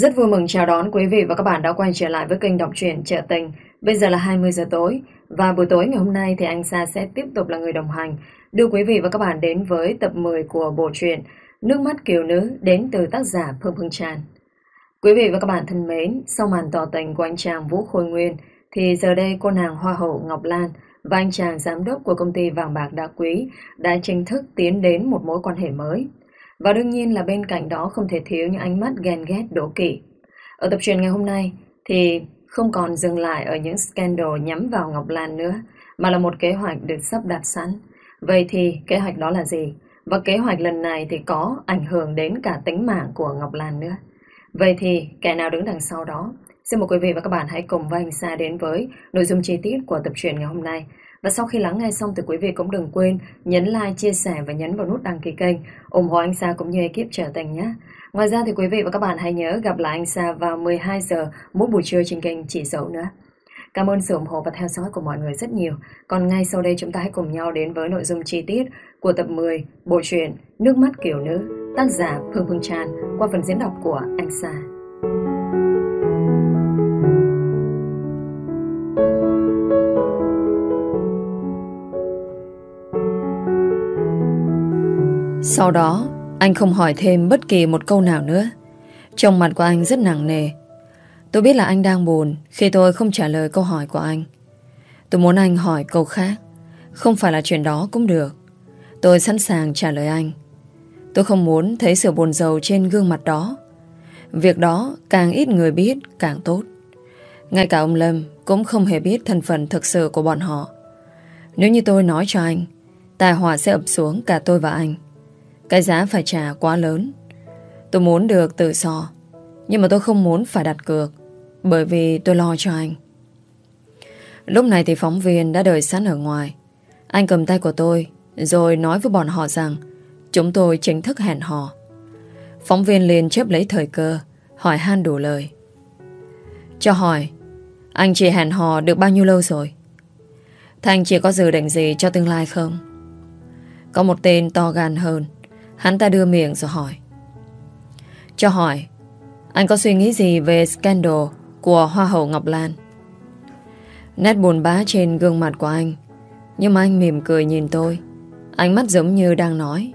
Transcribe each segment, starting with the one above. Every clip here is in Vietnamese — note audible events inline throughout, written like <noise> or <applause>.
Rất vui mừng chào đón quý vị và các bạn đã quay trở lại với kênh đọc truyện Trợ Tình. Bây giờ là 20 giờ tối và buổi tối ngày hôm nay thì anh Sa sẽ tiếp tục là người đồng hành đưa quý vị và các bạn đến với tập 10 của bộ truyện Nước mắt kiều nữ đến từ tác giả Phương Phương Tràn. Quý vị và các bạn thân mến, sau màn tỏ tình của anh chàng Vũ Khôi Nguyên thì giờ đây cô nàng Hoa hậu Ngọc Lan và anh chàng giám đốc của công ty vàng bạc đá quý đã chính thức tiến đến một mối quan hệ mới. Và đương nhiên là bên cạnh đó không thể thiếu những ánh mắt ghen ghét đố kỵ. Ở tập truyền ngày hôm nay thì không còn dừng lại ở những scandal nhắm vào Ngọc Lan nữa, mà là một kế hoạch được sắp đặt sẵn. Vậy thì kế hoạch đó là gì? Và kế hoạch lần này thì có ảnh hưởng đến cả tính mạng của Ngọc Lan nữa. Vậy thì kẻ nào đứng đằng sau đó? Xin mời quý vị và các bạn hãy cùng với anh Sa đến với nội dung chi tiết của tập truyện ngày hôm nay. Và sau khi lắng nghe xong thì quý vị cũng đừng quên nhấn like, chia sẻ và nhấn vào nút đăng ký kênh ủng hộ anh Sa cũng như ekip trở thành nhé. Ngoài ra thì quý vị và các bạn hãy nhớ gặp lại anh Sa vào 12 giờ mỗi buổi trưa trên kênh Chỉ Dậu nữa. Cảm ơn sự ủng hộ và theo dõi của mọi người rất nhiều. Còn ngay sau đây chúng ta hãy cùng nhau đến với nội dung chi tiết của tập 10 bộ truyện Nước mắt kiểu nữ tác giả Phương Phương Tràn qua phần diễn đọc của anh Sa. Sau đó, anh không hỏi thêm bất kỳ một câu nào nữa. Trong mặt của anh rất nặng nề. Tôi biết là anh đang buồn khi tôi không trả lời câu hỏi của anh. Tôi muốn anh hỏi câu khác. Không phải là chuyện đó cũng được. Tôi sẵn sàng trả lời anh. Tôi không muốn thấy sự buồn rầu trên gương mặt đó. Việc đó càng ít người biết càng tốt. Ngay cả ông Lâm cũng không hề biết thân phận thực sự của bọn họ. Nếu như tôi nói cho anh, tài họa sẽ ập xuống cả tôi và anh. Cái giá phải trả quá lớn. Tôi muốn được tự do, Nhưng mà tôi không muốn phải đặt cược, Bởi vì tôi lo cho anh. Lúc này thì phóng viên đã đợi sẵn ở ngoài. Anh cầm tay của tôi, Rồi nói với bọn họ rằng Chúng tôi chính thức hẹn hò. Phóng viên liền chép lấy thời cơ, Hỏi han đủ lời. Cho hỏi, Anh chị hẹn hò được bao nhiêu lâu rồi? Thanh, chị có dự định gì cho tương lai không? Có một tên to gan hơn. Hắn ta đưa miệng rồi hỏi. Cho hỏi, Anh có suy nghĩ gì về scandal Của Hoa hậu Ngọc Lan? Nét buồn bã trên gương mặt của anh, Nhưng mà anh mỉm cười nhìn tôi. Ánh mắt giống như đang nói.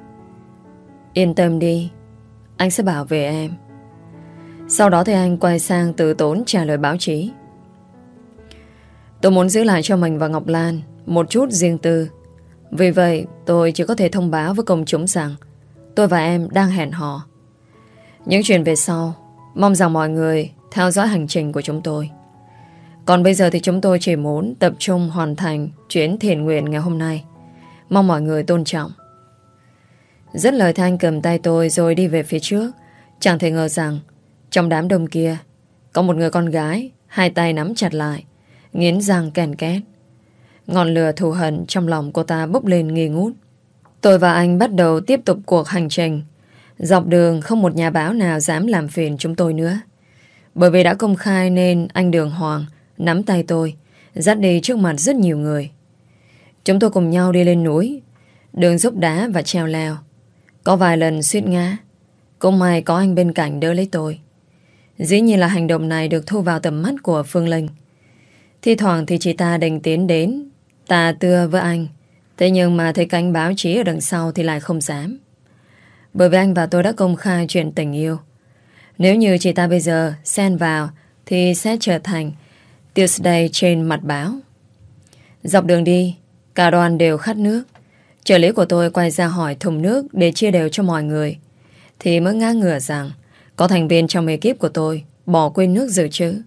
Yên tâm đi, Anh sẽ bảo vệ em. Sau đó thì anh quay sang từ tốn trả lời báo chí. Tôi muốn giữ lại cho mình và Ngọc Lan Một chút riêng tư. Vì vậy, tôi chỉ có thể thông báo với công chúng rằng Tôi và em đang hẹn hò. Những chuyện về sau, Mong rằng mọi người theo dõi hành trình của chúng tôi. Còn bây giờ thì chúng tôi chỉ muốn tập trung hoàn thành chuyến thiền nguyện ngày hôm nay. Mong mọi người tôn trọng. Rất lời thanh cầm tay tôi rồi đi về phía trước. Chẳng thể ngờ rằng, Trong đám đông kia, Có một người con gái, Hai tay nắm chặt lại, Nghiến răng kèn két. Ngọn lửa thù hận trong lòng cô ta bốc lên nghi ngút. Tôi và anh bắt đầu tiếp tục cuộc hành trình. Dọc đường không một nhà báo nào dám làm phiền chúng tôi nữa. Bởi vì đã công khai nên anh Đường Hoàng nắm tay tôi, dắt đi trước mặt rất nhiều người. Chúng tôi cùng nhau đi lên núi, đường dốc đá và treo leo. Có vài lần suýt ngã, cũng may có anh bên cạnh đỡ lấy tôi. Dĩ nhiên là hành động này được thu vào tầm mắt của Phương Linh. Thi thoảng thì chị ta đành tiến đến, ta tưa với anh, Thế nhưng mà thấy cánh báo chí ở đằng sau thì lại không dám. Bởi vì anh và tôi đã công khai chuyện tình yêu. Nếu như chị ta bây giờ xen vào thì sẽ trở thành Tuesday trên mặt báo. Dọc đường đi, cả đoàn đều khát nước. Trợ lý của tôi quay ra hỏi thùng nước để chia đều cho mọi người. Thì mới ngã ngửa rằng có thành viên trong ekip của tôi bỏ quên nước dự trữ.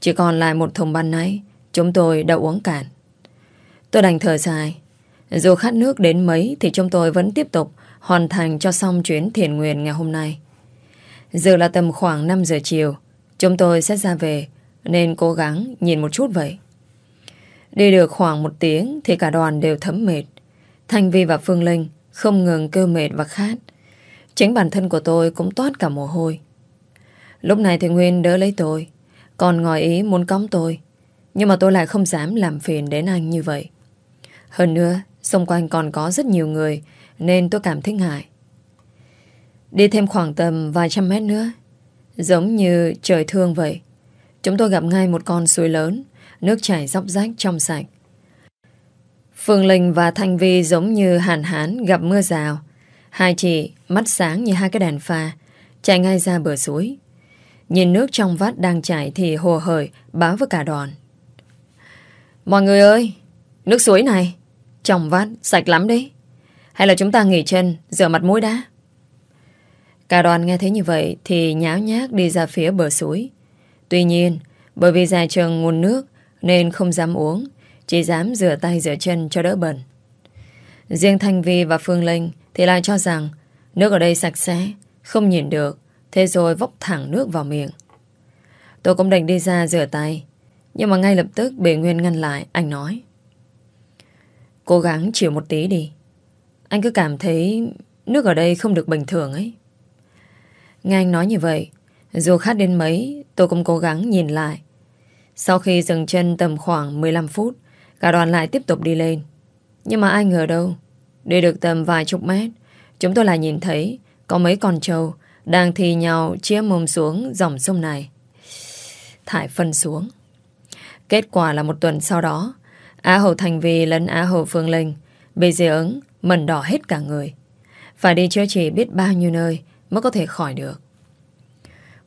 Chỉ còn lại một thùng ban nãy chúng tôi đã uống cạn. Tôi đành thở dài dù khát nước đến mấy thì chúng tôi vẫn tiếp tục hoàn thành cho xong chuyến thiền nguyện ngày hôm nay. Giờ là tầm khoảng 5 giờ chiều, chúng tôi sẽ ra về nên cố gắng nhìn một chút vậy. Đi được khoảng một tiếng thì cả đoàn đều thấm mệt. Thanh Vi và Phương Linh không ngừng kêu mệt và khát. Chính bản thân của tôi cũng toát cả mồ hôi. Lúc này thì Nguyên đỡ lấy tôi, còn ngồi ý muốn cõng tôi. Nhưng mà tôi lại không dám làm phiền đến anh như vậy. Hơn nữa, Xung quanh còn có rất nhiều người Nên tôi cảm thấy ngại Đi thêm khoảng tầm vài trăm mét nữa Giống như trời thương vậy. Chúng tôi gặp ngay một con suối lớn, nước chảy dốc rách trong sạch. Phương Linh và Thanh Vi giống như hàn hán gặp mưa rào. Hai chị mắt sáng như hai cái đèn pha, chạy ngay ra bờ suối. Nhìn nước trong vắt đang chảy thì hồ hởi báo với cả đoàn. Mọi người ơi, nước suối này, trong vắt sạch lắm đấy. Hay là chúng ta nghỉ chân, rửa mặt mũi đã? Cả đoàn nghe thấy như vậy thì nháo nhác đi ra phía bờ suối. Tuy nhiên, bởi vì dài trường nguồn nước nên không dám uống, chỉ dám rửa tay rửa chân cho đỡ bẩn. Riêng Thanh Vi và Phương Linh thì lại cho rằng nước ở đây sạch sẽ, không nhìn được, thế rồi vốc thẳng nước vào miệng. Tôi cũng định đi ra rửa tay, nhưng mà ngay lập tức bị Nguyên ngăn lại, anh nói. Cố gắng chịu một tí đi. Anh cứ cảm thấy nước ở đây không được bình thường ấy. Nghe anh nói như vậy, dù khát đến mấy, tôi cũng cố gắng nhìn lại. Sau khi dừng chân tầm khoảng 15 phút, cả đoàn lại tiếp tục đi lên. Nhưng mà ai ngờ đâu, đi được tầm vài chục mét, chúng tôi lại nhìn thấy có mấy con trâu đang thì nhau chia mồm xuống dòng sông này. Thải phân xuống. Kết quả là một tuần sau đó, Á Hậu Thành vì lẫn Á Hậu Phương Linh bị dị ứng, mẩn đỏ hết cả người. Phải đi chữa trị biết bao nhiêu nơi mới có thể khỏi được.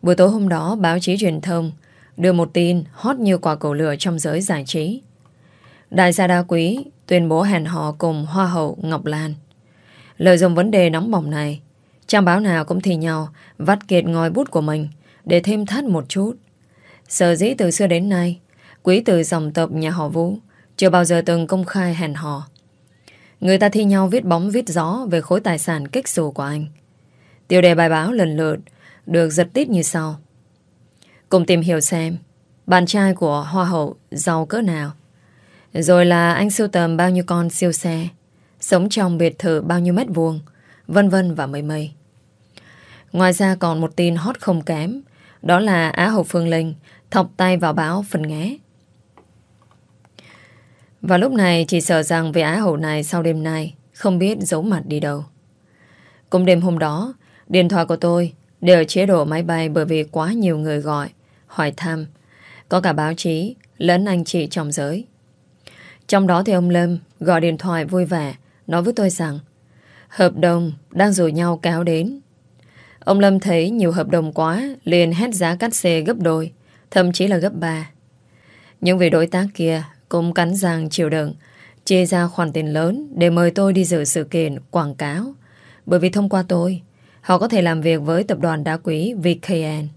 Buổi tối hôm đó, báo chí truyền thông đưa một tin hot như quả cầu lửa trong giới giải trí. Đại gia đa quý tuyên bố hẹn hò cùng Hoa hậu Ngọc Lan. Lợi dụng vấn đề nóng bỏng này, trang báo nào cũng thì nhau vắt kiệt ngòi bút của mình để thêm thắt một chút. Sở dĩ từ xưa đến nay, quý từ dòng tộc nhà họ Vũ chưa bao giờ từng công khai hẹn hò. Người ta thi nhau viết bóng viết gió về khối tài sản kích xù của anh. Tiêu đề bài báo lần lượt được giật tít như sau. Cùng tìm hiểu xem bạn trai của Hoa hậu giàu cỡ nào. Rồi là anh sưu tầm bao nhiêu con siêu xe, sống trong biệt thự bao nhiêu mét vuông, vân vân và mây mây. Ngoài ra còn một tin hot không kém, đó là Á hậu Phương Linh thọc tay vào báo phần nghé. Và lúc này chỉ sợ rằng vị Á hậu này sau đêm nay không biết giấu mặt đi đâu. Cùng đêm hôm đó, điện thoại của tôi đều chế độ máy bay bởi vì quá nhiều người gọi, hỏi thăm. Có cả báo chí, lẫn anh chị trong giới. Trong đó thì ông Lâm gọi điện thoại vui vẻ, nói với tôi rằng hợp đồng đang rủ nhau kéo đến. Ông Lâm thấy nhiều hợp đồng quá, liền hét giá cắt xe gấp đôi, thậm chí là gấp ba. Nhưng vị đối tác kia cũng cắn răng chịu đựng, chia ra khoản tiền lớn để mời tôi đi dự sự kiện quảng cáo. Bởi vì thông qua tôi, Họ có thể làm việc với tập đoàn đá quý VKN.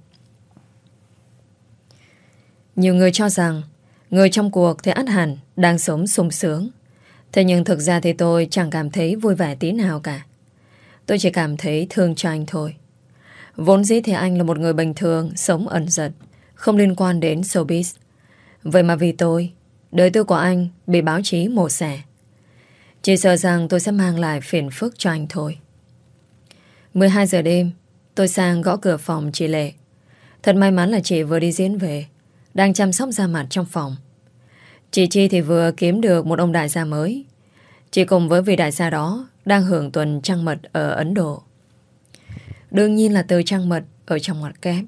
Nhiều người cho rằng người trong cuộc thì át hẳn đang sống sung sướng. Thế nhưng thực ra thì tôi chẳng cảm thấy vui vẻ tí nào cả. Tôi chỉ cảm thấy thương cho anh thôi. Vốn dĩ thì anh là một người bình thường, sống ẩn giật, không liên quan đến showbiz. Vậy mà vì tôi, đời tư của anh bị báo chí mổ xẻ. Chỉ sợ rằng tôi sẽ mang lại phiền phức cho anh thôi. 12 giờ đêm, Tôi sang gõ cửa phòng chị Lệ. Thật may mắn là chị vừa đi diễn về, Đang chăm sóc da mặt trong phòng. Chị Chi thì vừa kiếm được một ông đại gia mới. Chị cùng với vị đại gia đó Đang hưởng tuần trăng mật ở Ấn Độ. Đương nhiên là từ trăng mật Ở trong ngoặt kép.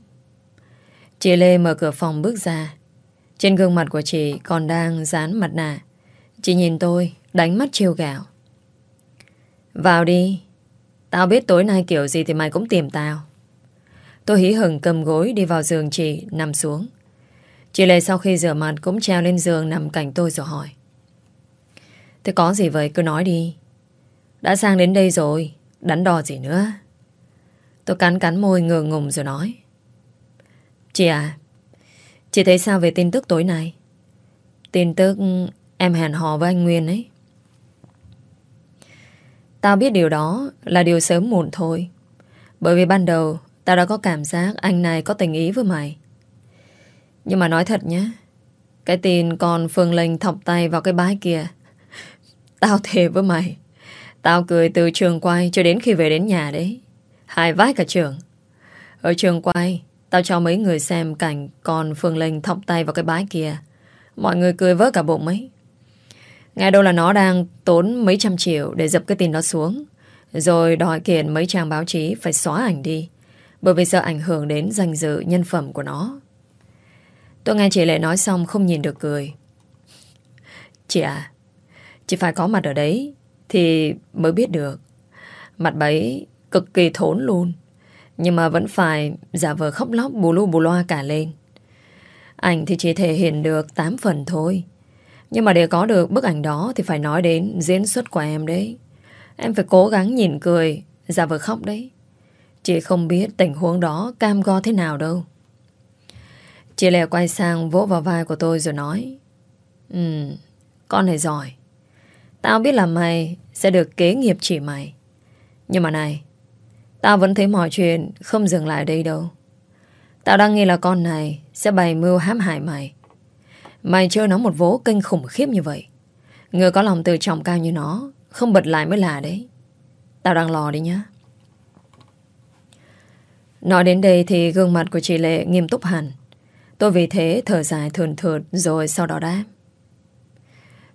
Chị Lê mở cửa phòng bước ra. Trên gương mặt của chị còn đang dán mặt nạ Chị nhìn tôi Đánh mắt chiêu gạo Vào đi Tao biết tối nay kiểu gì thì mày cũng tìm tao. Tôi hí hừng cầm gối đi vào giường chị nằm xuống. Chị Lê sau khi rửa mặt cũng treo lên giường nằm cạnh tôi rồi hỏi. Thế có gì vậy cứ nói đi. Đã sang đến đây rồi, đắn đo gì nữa. Tôi cắn cắn môi ngừa ngùng rồi nói. Chị à, chị thấy sao về tin tức tối nay? Tin tức em hẹn hò với anh Nguyên ấy. Tao biết điều đó là điều sớm muộn thôi. Bởi vì ban đầu tao đã có cảm giác anh này có tình ý với mày. Nhưng mà nói thật nhé, cái tin còn Phương Linh thọc tay vào cái bái kia. <laughs> Tao thề với mày, tao cười từ trường quay cho đến khi về đến nhà đấy. Hai vái cả trường. Ở trường quay, tao cho mấy người xem cảnh con Phương Linh thọc tay vào cái bãi kia. Mọi người cười vỡ cả bụng ấy. Nghe đâu là nó đang tốn mấy trăm triệu để dập cái tin đó xuống. Rồi đòi kiện mấy trang báo chí phải xóa ảnh đi. Bởi vì sợ ảnh hưởng đến danh dự nhân phẩm của nó Tôi nghe chị Lệ nói xong không nhìn được cười Chị à Chị phải có mặt ở đấy Thì mới biết được Mặt bấy cực kỳ thốn luôn nhưng mà vẫn phải giả vờ khóc lóc bù lu bù loa cả lên. Ảnh thì chỉ thể hiện được 8 phần thôi. Nhưng mà để có được bức ảnh đó Thì phải nói đến diễn xuất của em đấy. Em phải cố gắng nhìn cười Giả vờ khóc đấy. Chị không biết tình huống đó cam go thế nào đâu. Chị lè quay sang vỗ vào vai của tôi rồi nói Ừ, con này giỏi. Tao biết là mày sẽ được kế nghiệp chỉ mày. Nhưng mà này Tao vẫn thấy mọi chuyện không dừng lại đây đâu. Tao đang nghĩ là con này sẽ bày mưu hãm hại mày. Mày chơi nó một vố kinh khủng khiếp như vậy. Người có lòng tự trọng cao như nó, Không bật lại mới là đấy. Tao đang lo đi nhá. Nói đến đây thì gương mặt của chị Lệ nghiêm túc hẳn. Tôi vì thế thở dài thườn thượt Rồi sau đó đáp.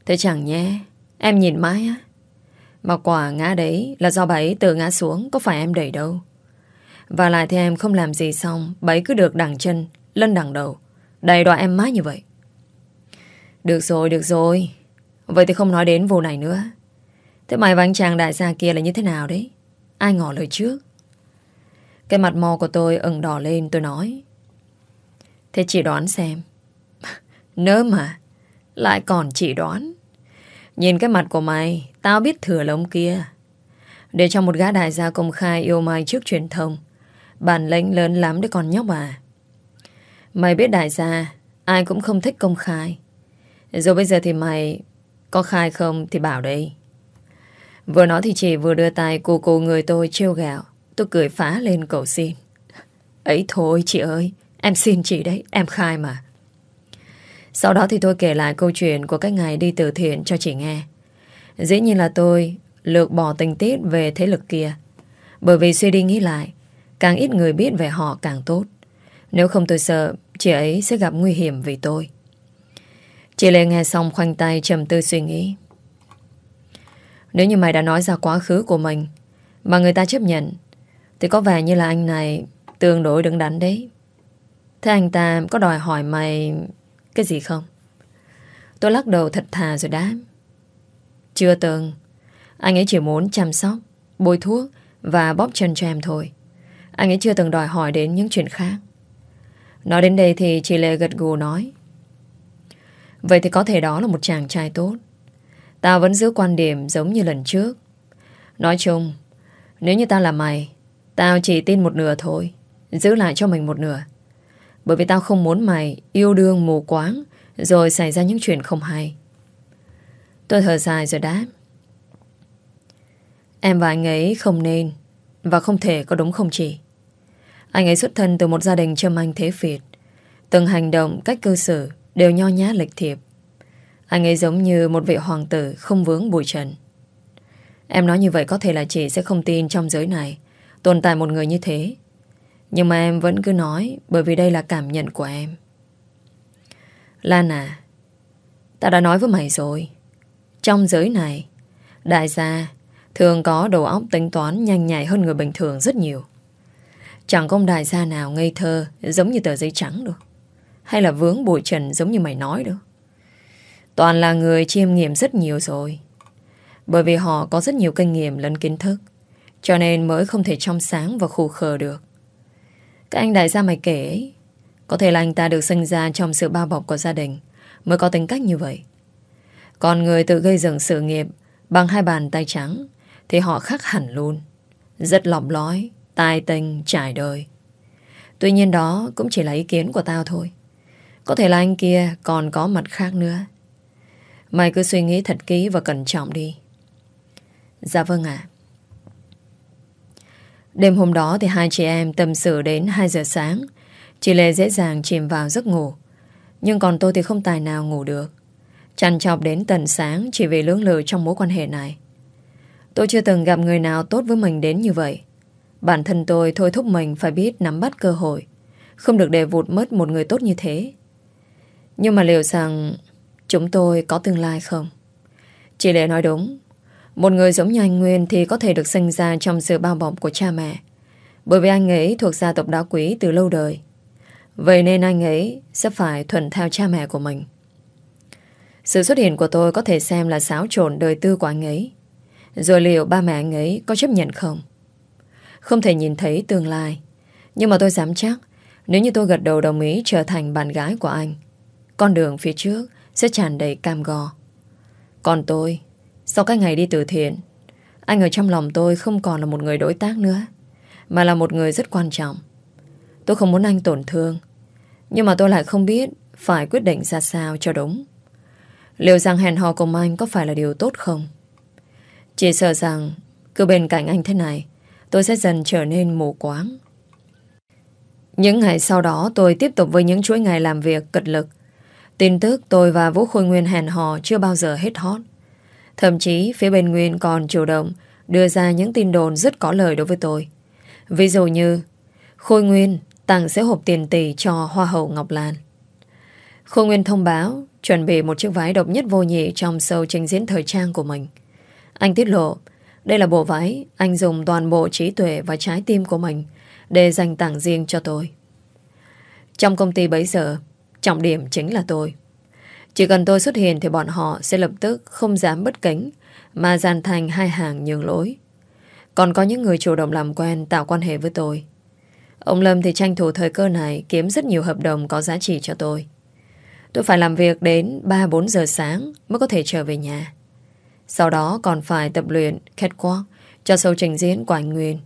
Thế chẳng nhé, Em nhìn mãi á. Mà quả ngã đấy là do bà ấy tự ngã xuống Có phải em đẩy đâu. Và lại thì em không làm gì xong Bà ấy cứ được đằng chân, lân đằng đầu. Đầy đọa em mãi như vậy. Được rồi, được rồi. Vậy thì không nói đến vụ này nữa. Thế mày và anh chàng đại gia kia là như thế nào đấy? Ai ngỏ lời trước? Cái mặt mò của tôi ửng đỏ lên tôi nói. Thế chị đoán xem. <laughs> Nớ mà Lại còn chị đoán. Nhìn cái mặt của mày, Tao biết thừa lông kia. Để cho một gã đại gia công khai yêu mày trước truyền thông, Bản lĩnh lớn lắm đấy còn nhóc à. Mày biết đại gia, Ai cũng không thích công khai. Rồi bây giờ thì mày Có khai không thì bảo đây Vừa nói thì chị vừa đưa tay Cô cô người tôi trêu gạo Tôi cười phá lên cầu xin. Ấy thôi chị ơi, Em xin chị đấy, Em khai mà sau đó thì tôi kể lại câu chuyện của cái ngày đi từ thiện cho chị nghe. Dĩ nhiên là tôi lược bỏ tình tiết về thế lực kia. Bởi vì suy đi nghĩ lại, càng ít người biết về họ càng tốt. Nếu không tôi sợ chị ấy sẽ gặp nguy hiểm vì tôi. Chị Lê nghe xong khoanh tay trầm tư suy nghĩ. Nếu như mày đã nói ra quá khứ của mình mà người ta chấp nhận thì có vẻ như là anh này tương đối đứng đắn đấy. Thế anh ta có đòi hỏi mày cái gì không? Tôi lắc đầu thật thà rồi đáp. Chưa từng. Anh ấy chỉ muốn chăm sóc, bôi thuốc và bóp chân cho em thôi. Anh ấy chưa từng đòi hỏi đến những chuyện khác. Nói đến đây thì chị Lê gật gù nói. Vậy thì có thể đó là một chàng trai tốt. Tao vẫn giữ quan điểm giống như lần trước. Nói chung, nếu như tao là mày, tao chỉ tin một nửa thôi. Giữ lại cho mình một nửa. Bởi vì tao không muốn mày yêu đương mù quáng Rồi xảy ra những chuyện không hay. Tôi thở dài rồi đáp. Em và anh ấy không nên Và không thể có đúng không chị? Anh ấy xuất thân từ một gia đình châm anh thế phiệt. Từng hành động, cách cư xử Đều nho nhã lịch thiệp. Anh ấy giống như một vị hoàng tử Không vướng bụi trần. Em nói như vậy có thể là chị sẽ không tin Trong giới này Tồn tại một người như thế nhưng mà em vẫn cứ nói, Bởi vì đây là cảm nhận của em Lan à Ta đã nói với mày rồi Trong giới này, Đại gia thường có đầu óc tính toán nhanh nhạy hơn người bình thường rất nhiều. Chẳng có ông đại gia nào ngây thơ giống như tờ giấy trắng đâu. Hay là vướng bụi trần giống như mày nói đâu. Toàn là người chiêm nghiệm rất nhiều rồi. Bởi vì họ có rất nhiều kinh nghiệm lẫn kiến thức. Cho nên mới không thể trong sáng và khù khờ được. Cái anh đại gia mày kể ấy, Có thể là anh ta được sinh ra trong sự bao bọc của gia đình Mới có tính cách như vậy. Còn người tự gây dựng sự nghiệp Bằng hai bàn tay trắng Thì họ khác hẳn luôn. Rất lọc lói, tài tình, trải đời. Tuy nhiên đó cũng chỉ là ý kiến của tao thôi. Có thể là anh kia còn có mặt khác nữa. Mày cứ suy nghĩ thật kỹ và cẩn trọng đi. Dạ vâng ạ. Đêm hôm đó thì hai chị em tâm sự đến 2 giờ sáng. Chị Lê dễ dàng chìm vào giấc ngủ. Nhưng còn tôi thì không tài nào ngủ được. Chăn chọc đến tận sáng chỉ vì lưỡng lự trong mối quan hệ này. Tôi chưa từng gặp người nào tốt với mình đến như vậy. Bản thân tôi thôi thúc mình phải biết nắm bắt cơ hội. Không được để vụt mất một người tốt như thế. Nhưng mà liệu rằng chúng tôi có tương lai không? Chị Lê nói đúng. Một người giống như anh Nguyên thì có thể được sinh ra trong sự bao bọc của cha mẹ. Bởi vì anh ấy thuộc gia tộc đá quý từ lâu đời. Vậy nên anh ấy sẽ phải thuận theo cha mẹ của mình. Sự xuất hiện của tôi có thể xem là xáo trộn đời tư của anh ấy. Rồi liệu ba mẹ anh ấy có chấp nhận không? Không thể nhìn thấy tương lai. Nhưng mà tôi dám chắc nếu như tôi gật đầu đồng ý trở thành bạn gái của anh, con đường phía trước sẽ tràn đầy cam go. Còn tôi, sau các ngày đi từ thiện, anh ở trong lòng tôi không còn là một người đối tác nữa, mà là một người rất quan trọng. Tôi không muốn anh tổn thương, nhưng mà tôi lại không biết phải quyết định ra sao cho đúng. Liệu rằng hẹn hò cùng anh có phải là điều tốt không? Chỉ sợ rằng cứ bên cạnh anh thế này, tôi sẽ dần trở nên mù quáng. Những ngày sau đó tôi tiếp tục với những chuỗi ngày làm việc cật lực. Tin tức tôi và Vũ Khôi Nguyên hẹn hò chưa bao giờ hết hot. Thậm chí phía bên Nguyên còn chủ động đưa ra những tin đồn rất có lời đối với tôi. Ví dụ như Khôi Nguyên tặng sẽ hộp tiền tỷ cho Hoa hậu Ngọc Lan. Khôi Nguyên thông báo chuẩn bị một chiếc váy độc nhất vô nhị trong show trình diễn thời trang của mình. Anh tiết lộ đây là bộ váy anh dùng toàn bộ trí tuệ và trái tim của mình để dành tặng riêng cho tôi. Trong công ty bấy giờ, trọng điểm chính là tôi. Chỉ cần tôi xuất hiện thì bọn họ sẽ lập tức không dám bất kính mà dàn thành hai hàng nhường lối. Còn có những người chủ động làm quen tạo quan hệ với tôi. Ông Lâm thì tranh thủ thời cơ này kiếm rất nhiều hợp đồng có giá trị cho tôi. Tôi phải làm việc đến 3-4 giờ sáng mới có thể trở về nhà. Sau đó còn phải tập luyện catwalk cho sâu trình diễn của anh Nguyên.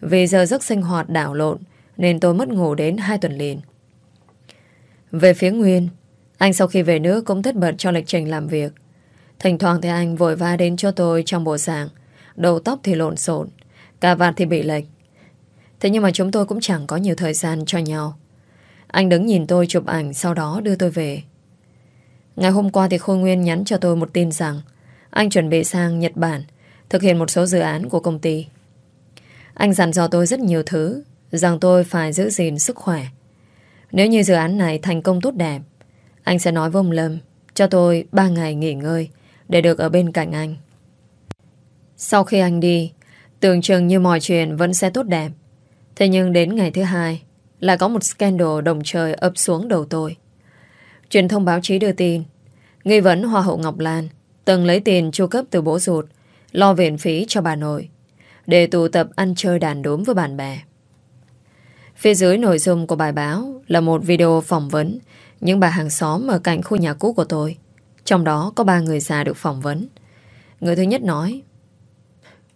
Vì giờ giấc sinh hoạt đảo lộn nên tôi mất ngủ đến 2 tuần liền. Về phía Nguyên, anh sau khi về nước cũng tất bật cho lịch trình làm việc. Thỉnh thoảng thì anh vội va đến cho tôi trong bộ dạng, đầu tóc thì lộn xộn, cà vạt thì bị lệch. Thế nhưng mà chúng tôi cũng chẳng có nhiều thời gian cho nhau. Anh đứng nhìn tôi chụp ảnh sau đó đưa tôi về. Ngày hôm qua thì Khôi Nguyên nhắn cho tôi một tin rằng anh chuẩn bị sang Nhật Bản thực hiện một số dự án của công ty. Anh dặn dò tôi rất nhiều thứ rằng tôi phải giữ gìn sức khỏe. Nếu như dự án này thành công tốt đẹp, anh sẽ nói với ông Lâm cho tôi 3 ngày nghỉ ngơi để được ở bên cạnh anh. Sau khi anh đi, tưởng chừng như mọi chuyện vẫn sẽ tốt đẹp. Thế nhưng đến ngày thứ hai, lại có một scandal đồng trời ập xuống đầu tôi. Truyền thông báo chí đưa tin, nghi vấn Hoa hậu Ngọc Lan từng lấy tiền chu cấp từ bố ruột, lo viện phí cho bà nội, để tụ tập ăn chơi đàn đốm với bạn bè. Phía dưới nội dung của bài báo là một video phỏng vấn những bà hàng xóm ở cạnh khu nhà cũ của tôi. Trong đó có ba người già được phỏng vấn. Người thứ nhất nói,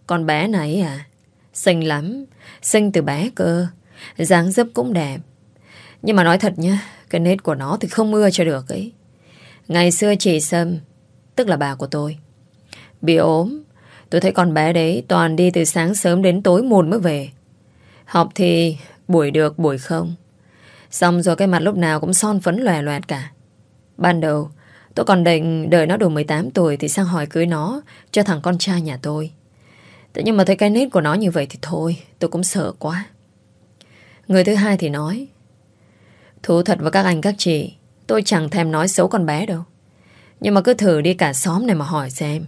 Con bé này à Xinh lắm, Xinh từ bé cơ, dáng dấp cũng đẹp Nhưng mà nói thật nhá, Cái nết của nó thì không mưa cho được ấy Ngày xưa chị Sâm, Tức là bà của tôi, Bị ốm Tôi thấy con bé đấy toàn đi từ sáng sớm đến tối muộn mới về Học thì buổi được buổi không Xong rồi cái mặt lúc nào cũng son phấn lòe loẹt cả. Ban đầu, Tôi còn định đợi nó đủ 18 tuổi Thì sang hỏi cưới nó, Cho thằng con trai nhà tôi. Thế nhưng mà thấy cái nết của nó như vậy thì thôi, Tôi cũng sợ quá. Người thứ hai thì nói, Thú thật với các anh các chị, Tôi chẳng thèm nói xấu con bé đâu. Nhưng mà cứ thử đi cả xóm này mà hỏi xem.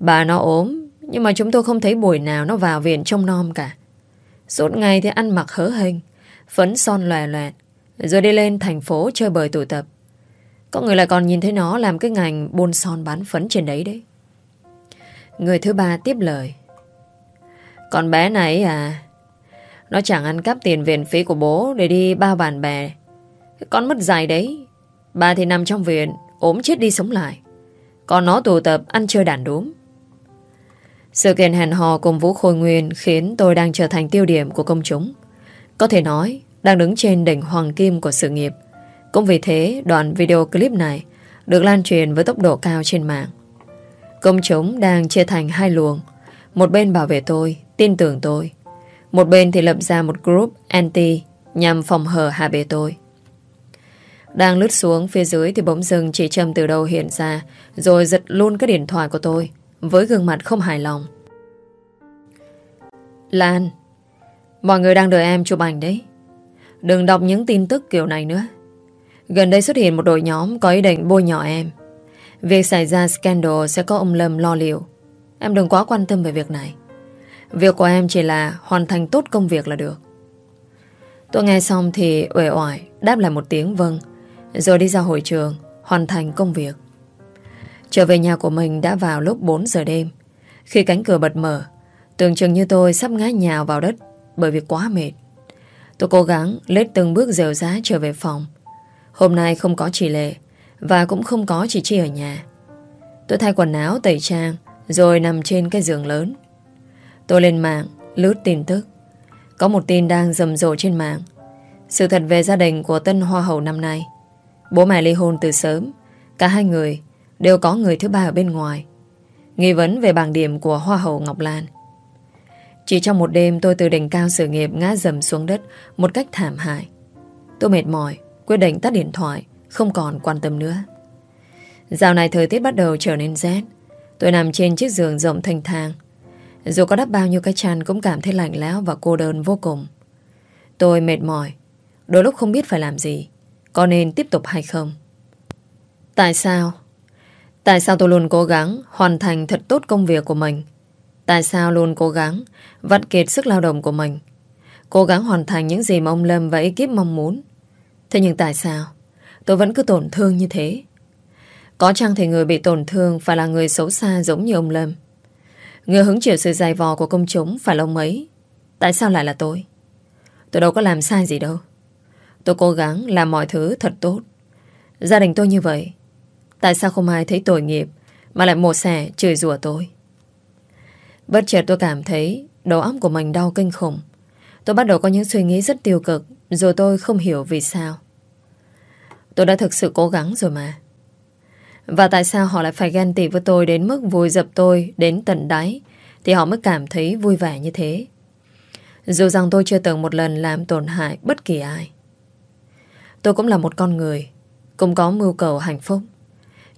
Bà nó ốm, Nhưng mà chúng tôi không thấy buổi nào nó vào viện trông nom cả. Suốt ngày thì ăn mặc hớ hênh Phấn son lòe loẹt Rồi đi lên thành phố chơi bời tụ tập. Có người lại còn nhìn thấy nó Làm cái ngành bôn son bán phấn trên đấy đấy. Người thứ ba tiếp lời. Con bé này à Nó chẳng ăn cắp tiền viện phí của bố Để đi bao bạn bè. Con mất dài đấy, Bà thì nằm trong viện, ốm chết đi sống lại. Còn nó tụ tập ăn chơi đàn đúm. Sự kiện hẹn hò cùng Vũ Khôi Nguyên Khiến tôi đang trở thành tiêu điểm của công chúng. Có thể nói Đang đứng trên đỉnh hoàng kim của sự nghiệp. Cũng vì thế đoạn video clip này Được lan truyền với tốc độ cao trên mạng. Công chúng đang chia thành hai luồng. Một bên bảo vệ tôi Tin tưởng tôi. Một bên thì lập ra một group anti Nhằm phòng hờ hạ bệ tôi. Đang lướt xuống phía dưới thì bỗng dưng chị Trâm từ đầu hiện ra rồi giật luôn cái điện thoại của tôi với gương mặt không hài lòng. Lan, mọi người đang đợi em chụp ảnh đấy. Đừng đọc những tin tức kiểu này nữa. Gần đây xuất hiện một đội nhóm có ý định bôi nhỏ em. Việc xảy ra scandal sẽ có ông Lâm lo liệu. Em đừng quá quan tâm về việc này. Việc của em chỉ là hoàn thành tốt công việc là được. Tôi nghe xong thì uể oải đáp lại một tiếng vâng, rồi đi ra hội trường, hoàn thành công việc. Trở về nhà của mình đã vào lúc 4 giờ đêm. Khi cánh cửa bật mở, tưởng chừng như tôi sắp ngã nhào vào đất bởi vì quá mệt. Tôi cố gắng lết từng bước dẻo giá trở về phòng. Hôm nay không có chị Lệ và cũng không có chị Chi ở nhà. Tôi thay quần áo tẩy trang rồi nằm trên cái giường lớn. Tôi lên mạng, lướt tin tức. Có một tin đang rầm rộ trên mạng. Sự thật về gia đình của tân hoa hậu năm nay. Bố mẹ ly hôn từ sớm. Cả hai người đều có người thứ ba ở bên ngoài. Nghi vấn về bảng điểm của hoa hậu Ngọc Lan. Chỉ trong một đêm tôi từ đỉnh cao sự nghiệp ngã dầm xuống đất một cách thảm hại. Tôi mệt mỏi, quyết định tắt điện thoại, không còn quan tâm nữa. Dạo này thời tiết bắt đầu trở nên rét. Tôi nằm trên chiếc giường rộng thanh thang. Dù có đắp bao nhiêu cái chăn cũng cảm thấy lạnh lẽo và cô đơn vô cùng. Tôi mệt mỏi, đôi lúc không biết phải làm gì. Có nên tiếp tục hay không? Tại sao? Tại sao tôi luôn cố gắng hoàn thành thật tốt công việc của mình? Tại sao luôn cố gắng vặn kiệt sức lao động của mình? Cố gắng hoàn thành những gì mà ông Lâm và ekip mong muốn. Thế nhưng tại sao tôi vẫn cứ tổn thương như thế? Có chăng thì người bị tổn thương phải là người xấu xa giống như ông Lâm? Người hứng chịu sự dày vò của công chúng phải là ông ấy. Tại sao lại là tôi? Tôi đâu có làm sai gì đâu. Tôi cố gắng làm mọi thứ thật tốt. Gia đình tôi như vậy. Tại sao không ai thấy tội nghiệp mà lại mổ xẻ chửi rủa tôi? Bất chợt tôi cảm thấy đầu óc của mình đau kinh khủng. Tôi bắt đầu có những suy nghĩ rất tiêu cực rồi tôi không hiểu vì sao. Tôi đã thực sự cố gắng rồi mà. Và tại sao họ lại phải ghen tị với tôi đến mức vùi dập tôi đến tận đáy thì họ mới cảm thấy vui vẻ như thế. Dù rằng tôi chưa từng một lần làm tổn hại bất kỳ ai. Tôi cũng là một con người, cũng có mưu cầu hạnh phúc.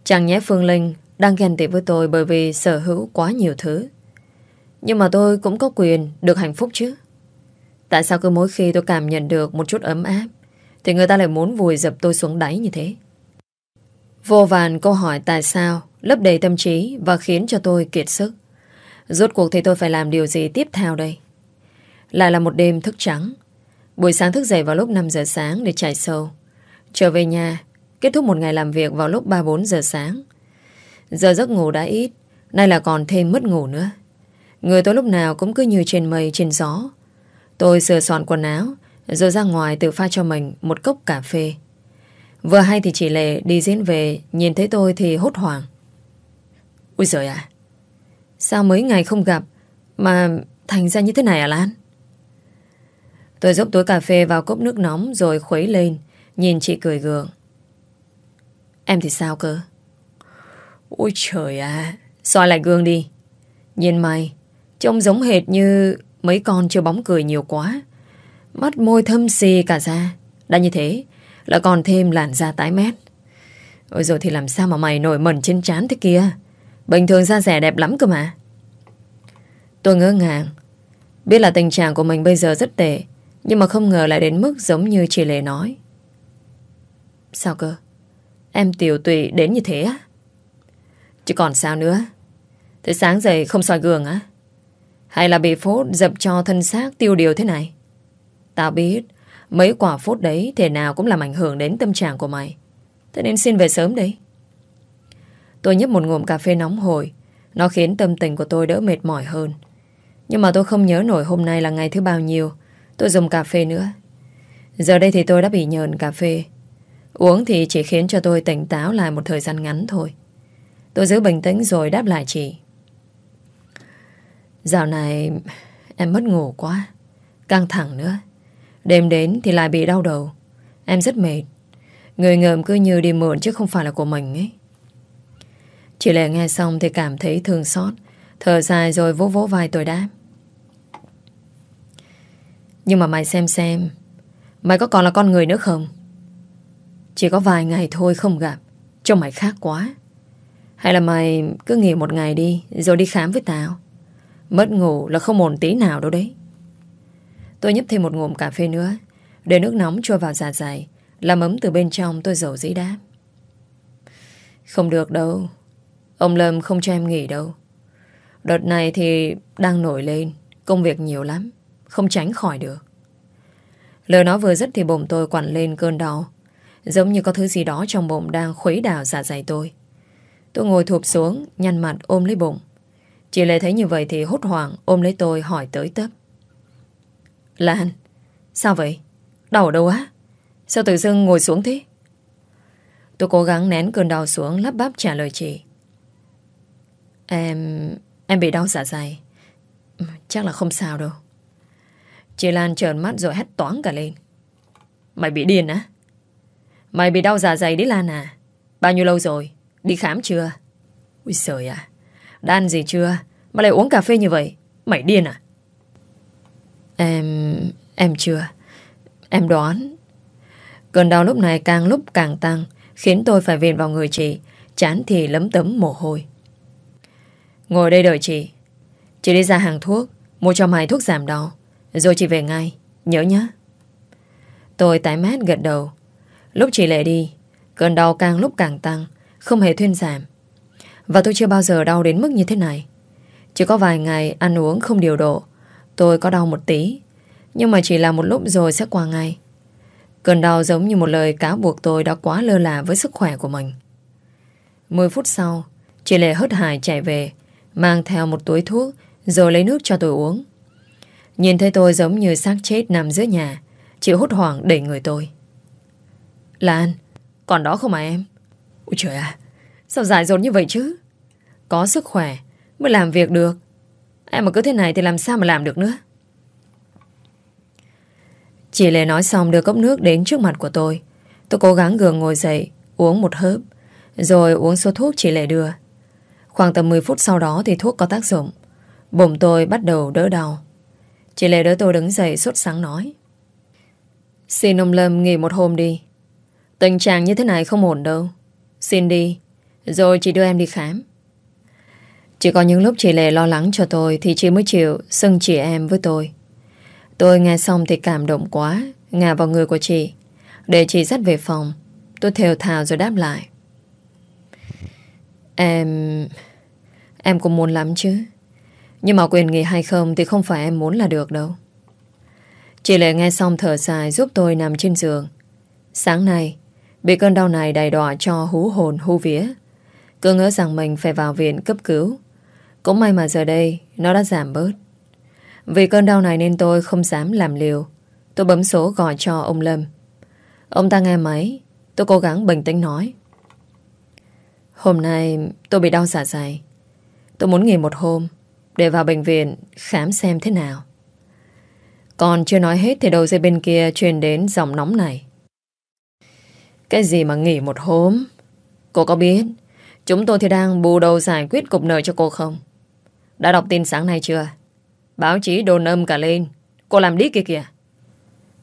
Chẳng nhẽ Phương Linh đang ghen tị với tôi bởi vì sở hữu quá nhiều thứ. Nhưng mà tôi cũng có quyền được hạnh phúc chứ. Tại sao cứ mỗi khi tôi cảm nhận được một chút ấm áp thì người ta lại muốn vùi dập tôi xuống đáy như thế? Vô vàn câu hỏi tại sao lấp đầy tâm trí và khiến cho tôi kiệt sức. Rốt cuộc thì tôi phải làm điều gì tiếp theo đây? Lại là một đêm thức trắng. Buổi sáng thức dậy vào lúc 5 giờ sáng để chạy sâu. Trở về nhà, kết thúc một ngày làm việc vào lúc 3-4 giờ sáng. Giờ giấc ngủ đã ít, nay là còn thêm mất ngủ nữa. Người tôi lúc nào cũng cứ như trên mây trên gió. Tôi sửa soạn quần áo, rồi ra ngoài tự pha cho mình một cốc cà phê. Vừa hay thì chị Lệ đi diễn về Nhìn thấy tôi thì hốt hoảng. Ui giời à Sao mấy ngày không gặp Mà thành ra như thế này à Lan? Tôi dốc túi cà phê vào cốc nước nóng Rồi khuấy lên Nhìn chị cười gượng. Em thì sao cơ? Ôi trời à soi lại gương đi. Nhìn mày Trông giống hệt như mấy con chưa bóng cười nhiều quá. Mắt môi thâm xì cả ra. Đã như thế, là còn thêm làn da tái mét. Ôi rồi thì làm sao mà mày nổi mẩn trên trán thế kia? Bình thường da rẻ đẹp lắm cơ mà. Tôi ngỡ ngàng. Biết là tình trạng của mình bây giờ rất tệ, Nhưng mà không ngờ lại đến mức giống như chị Lệ nói. Sao cơ? Em tiểu tụy đến như thế á? Chứ còn sao nữa? Thế sáng dậy không soi gương á? Hay là bị phốt dập cho thân xác tiêu điều thế này? Tao biết, Mấy quả phốt đấy Thể nào cũng làm ảnh hưởng đến tâm trạng của mày. Thế nên xin về sớm đấy Tôi nhấp một ngụm cà phê nóng hồi Nó khiến tâm tình của tôi đỡ mệt mỏi hơn. Nhưng mà tôi không nhớ nổi hôm nay là ngày thứ bao nhiêu. Tôi dùng cà phê nữa. Giờ đây thì tôi đã bị nhờn cà phê. Uống thì chỉ khiến cho tôi tỉnh táo lại một thời gian ngắn thôi. Tôi giữ bình tĩnh rồi đáp lại chị. Dạo này em mất ngủ quá, Căng thẳng nữa. Đêm đến thì lại bị đau đầu. Em rất mệt. Người ngợm cứ như đi mượn chứ không phải là của mình ấy. Chị Lệ nghe xong thì cảm thấy thương xót. Thở dài rồi vỗ vỗ vai tôi đáp. Nhưng mà mày xem xem, Mày có còn là con người nữa không? Chỉ có vài ngày thôi không gặp, Trông mày khác quá. Hay là mày cứ nghỉ một ngày đi, Rồi đi khám với tao? Mất ngủ là không ổn tí nào đâu đấy. Tôi nhấp thêm một ngụm cà phê nữa, Để nước nóng trôi vào dạ dày, Làm ấm từ bên trong tôi dầu dĩ đáp. Không được đâu, Ông Lâm không cho em nghỉ đâu. Đợt này thì đang nổi lên, Công việc nhiều lắm, Không tránh khỏi được. Lời nói vừa dứt thì bụng tôi quặn lên cơn đau, Giống như có thứ gì đó trong bụng đang khuấy đảo dạ dày tôi. Tôi ngồi thụp xuống, Nhăn mặt ôm lấy bụng. Chị Lê thấy như vậy thì hốt hoảng, Ôm lấy tôi hỏi tới tấp. Lan Sao vậy? Đau ở đâu á? Sao tự dưng ngồi xuống thế? Tôi cố gắng nén cơn đau xuống, lắp bắp trả lời chị. Em... Em bị đau dạ dày. Chắc là không sao đâu. Chị Lan trợn mắt rồi hét toán cả lên. Mày bị điên á? Mày bị đau dạ dày đấy Lan à? Bao nhiêu lâu rồi? Đi khám chưa? Ui trời à Đan gì chưa? Mà lại uống cà phê như vậy, Mày điên à? Em... Em chưa. Em đoán. Cơn đau lúc này càng lúc càng tăng, Khiến tôi phải viện vào người chị, Chán thì lấm tấm mồ hôi. Ngồi đây đợi chị. Chị đi ra hàng thuốc, Mua cho mày thuốc giảm đau, Rồi chị về ngay, Nhớ nhá. Tôi tái mát gật đầu. Lúc chị lệ đi, Cơn đau càng lúc càng tăng, Không hề thuyên giảm. Và tôi chưa bao giờ đau đến mức như thế này. Chỉ có vài ngày ăn uống không điều độ, Tôi có đau một tí. Nhưng mà chỉ là một lúc rồi sẽ qua ngay. Cơn đau giống như một lời cáo buộc tôi đã quá lơ là với sức khỏe của mình. 10 phút sau, Chị Lệ hớt hải chạy về, Mang theo một túi thuốc Rồi lấy nước cho tôi uống. Nhìn thấy tôi giống như xác chết nằm giữa nhà, Chị hốt hoảng đẩy người tôi. Lan, Còn đó không mà em? Ôi trời à Sao dại dột như vậy chứ? Có sức khỏe, mới làm việc được. Em mà cứ thế này thì làm sao mà làm được nữa? Chị Lê nói xong đưa cốc nước đến trước mặt của tôi. Tôi cố gắng gượng ngồi dậy, Uống một hớp, Rồi uống số thuốc chị Lê đưa. Khoảng tầm 10 phút sau đó thì thuốc có tác dụng. Bụng tôi bắt đầu đỡ đau. Chị Lê đỡ tôi đứng dậy sốt sáng nói, Xin ông Lâm nghỉ một hôm đi. Tình trạng như thế này không ổn đâu. Xin đi. Rồi chị đưa em đi khám. Chỉ có những lúc chị Lệ lo lắng cho tôi Thì chị mới chịu xưng chị em với tôi. Tôi nghe xong thì cảm động quá, Ngả vào người của chị. Để chị dắt về phòng, Tôi thều thào rồi đáp lại. Em... Em cũng muốn lắm chứ. Nhưng mà quyền nghỉ hay không Thì không phải em muốn là được đâu. Chị Lệ nghe xong thở dài Giúp tôi nằm trên giường. Sáng nay, Bị cơn đau này đầy đọa cho hú hồn, hú vía. Cứ ngỡ rằng mình phải vào viện cấp cứu. Cũng may mà giờ đây, Nó đã giảm bớt. Vì cơn đau này nên tôi không dám làm liều. Tôi bấm số gọi cho ông Lâm. Ông ta nghe máy. Tôi cố gắng bình tĩnh nói. Hôm nay, tôi bị đau dạ dày. Tôi muốn nghỉ một hôm, Để vào bệnh viện khám xem thế nào. Còn chưa nói hết Thì đầu dây bên kia truyền đến giọng nóng này. Cái gì mà nghỉ một hôm? Cô có biết Chúng tôi thì đang bù đầu giải quyết cục nợ cho cô không? Đã đọc tin sáng nay chưa? Báo chí đồn âm cả lên. Cô làm đi kia kìa.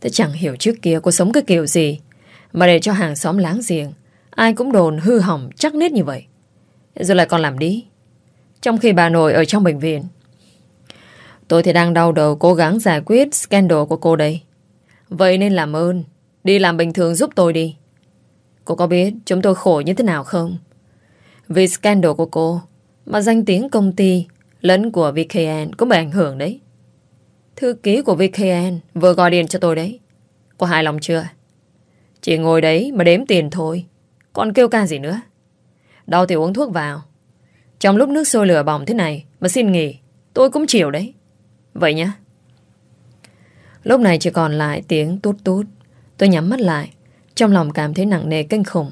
Thế chẳng hiểu trước kia cô sống cái kiểu gì, Mà để cho hàng xóm láng giềng, Ai cũng đồn hư hỏng, chắc nết như vậy. Rồi lại còn làm đi Trong khi bà nội ở trong bệnh viện. Tôi thì đang đau đầu cố gắng giải quyết scandal của cô đây. Vậy nên làm ơn, Đi làm bình thường giúp tôi đi. Cô có biết chúng tôi khổ như thế nào không? Vì scandal của cô, Mà danh tiếng công ty Lẫn của VKN cũng bị ảnh hưởng đấy. Thư ký của VKN Vừa gọi điện cho tôi đấy. Có hài lòng chưa? Chỉ ngồi đấy mà đếm tiền thôi, còn kêu ca gì nữa? Đau thì uống thuốc vào. Trong lúc nước sôi lửa bỏng thế này Mà xin nghỉ, Tôi cũng chịu đấy. Vậy nhá. Lúc này chỉ còn lại tiếng tút tút. Tôi nhắm mắt lại, Trong lòng cảm thấy nặng nề kinh khủng.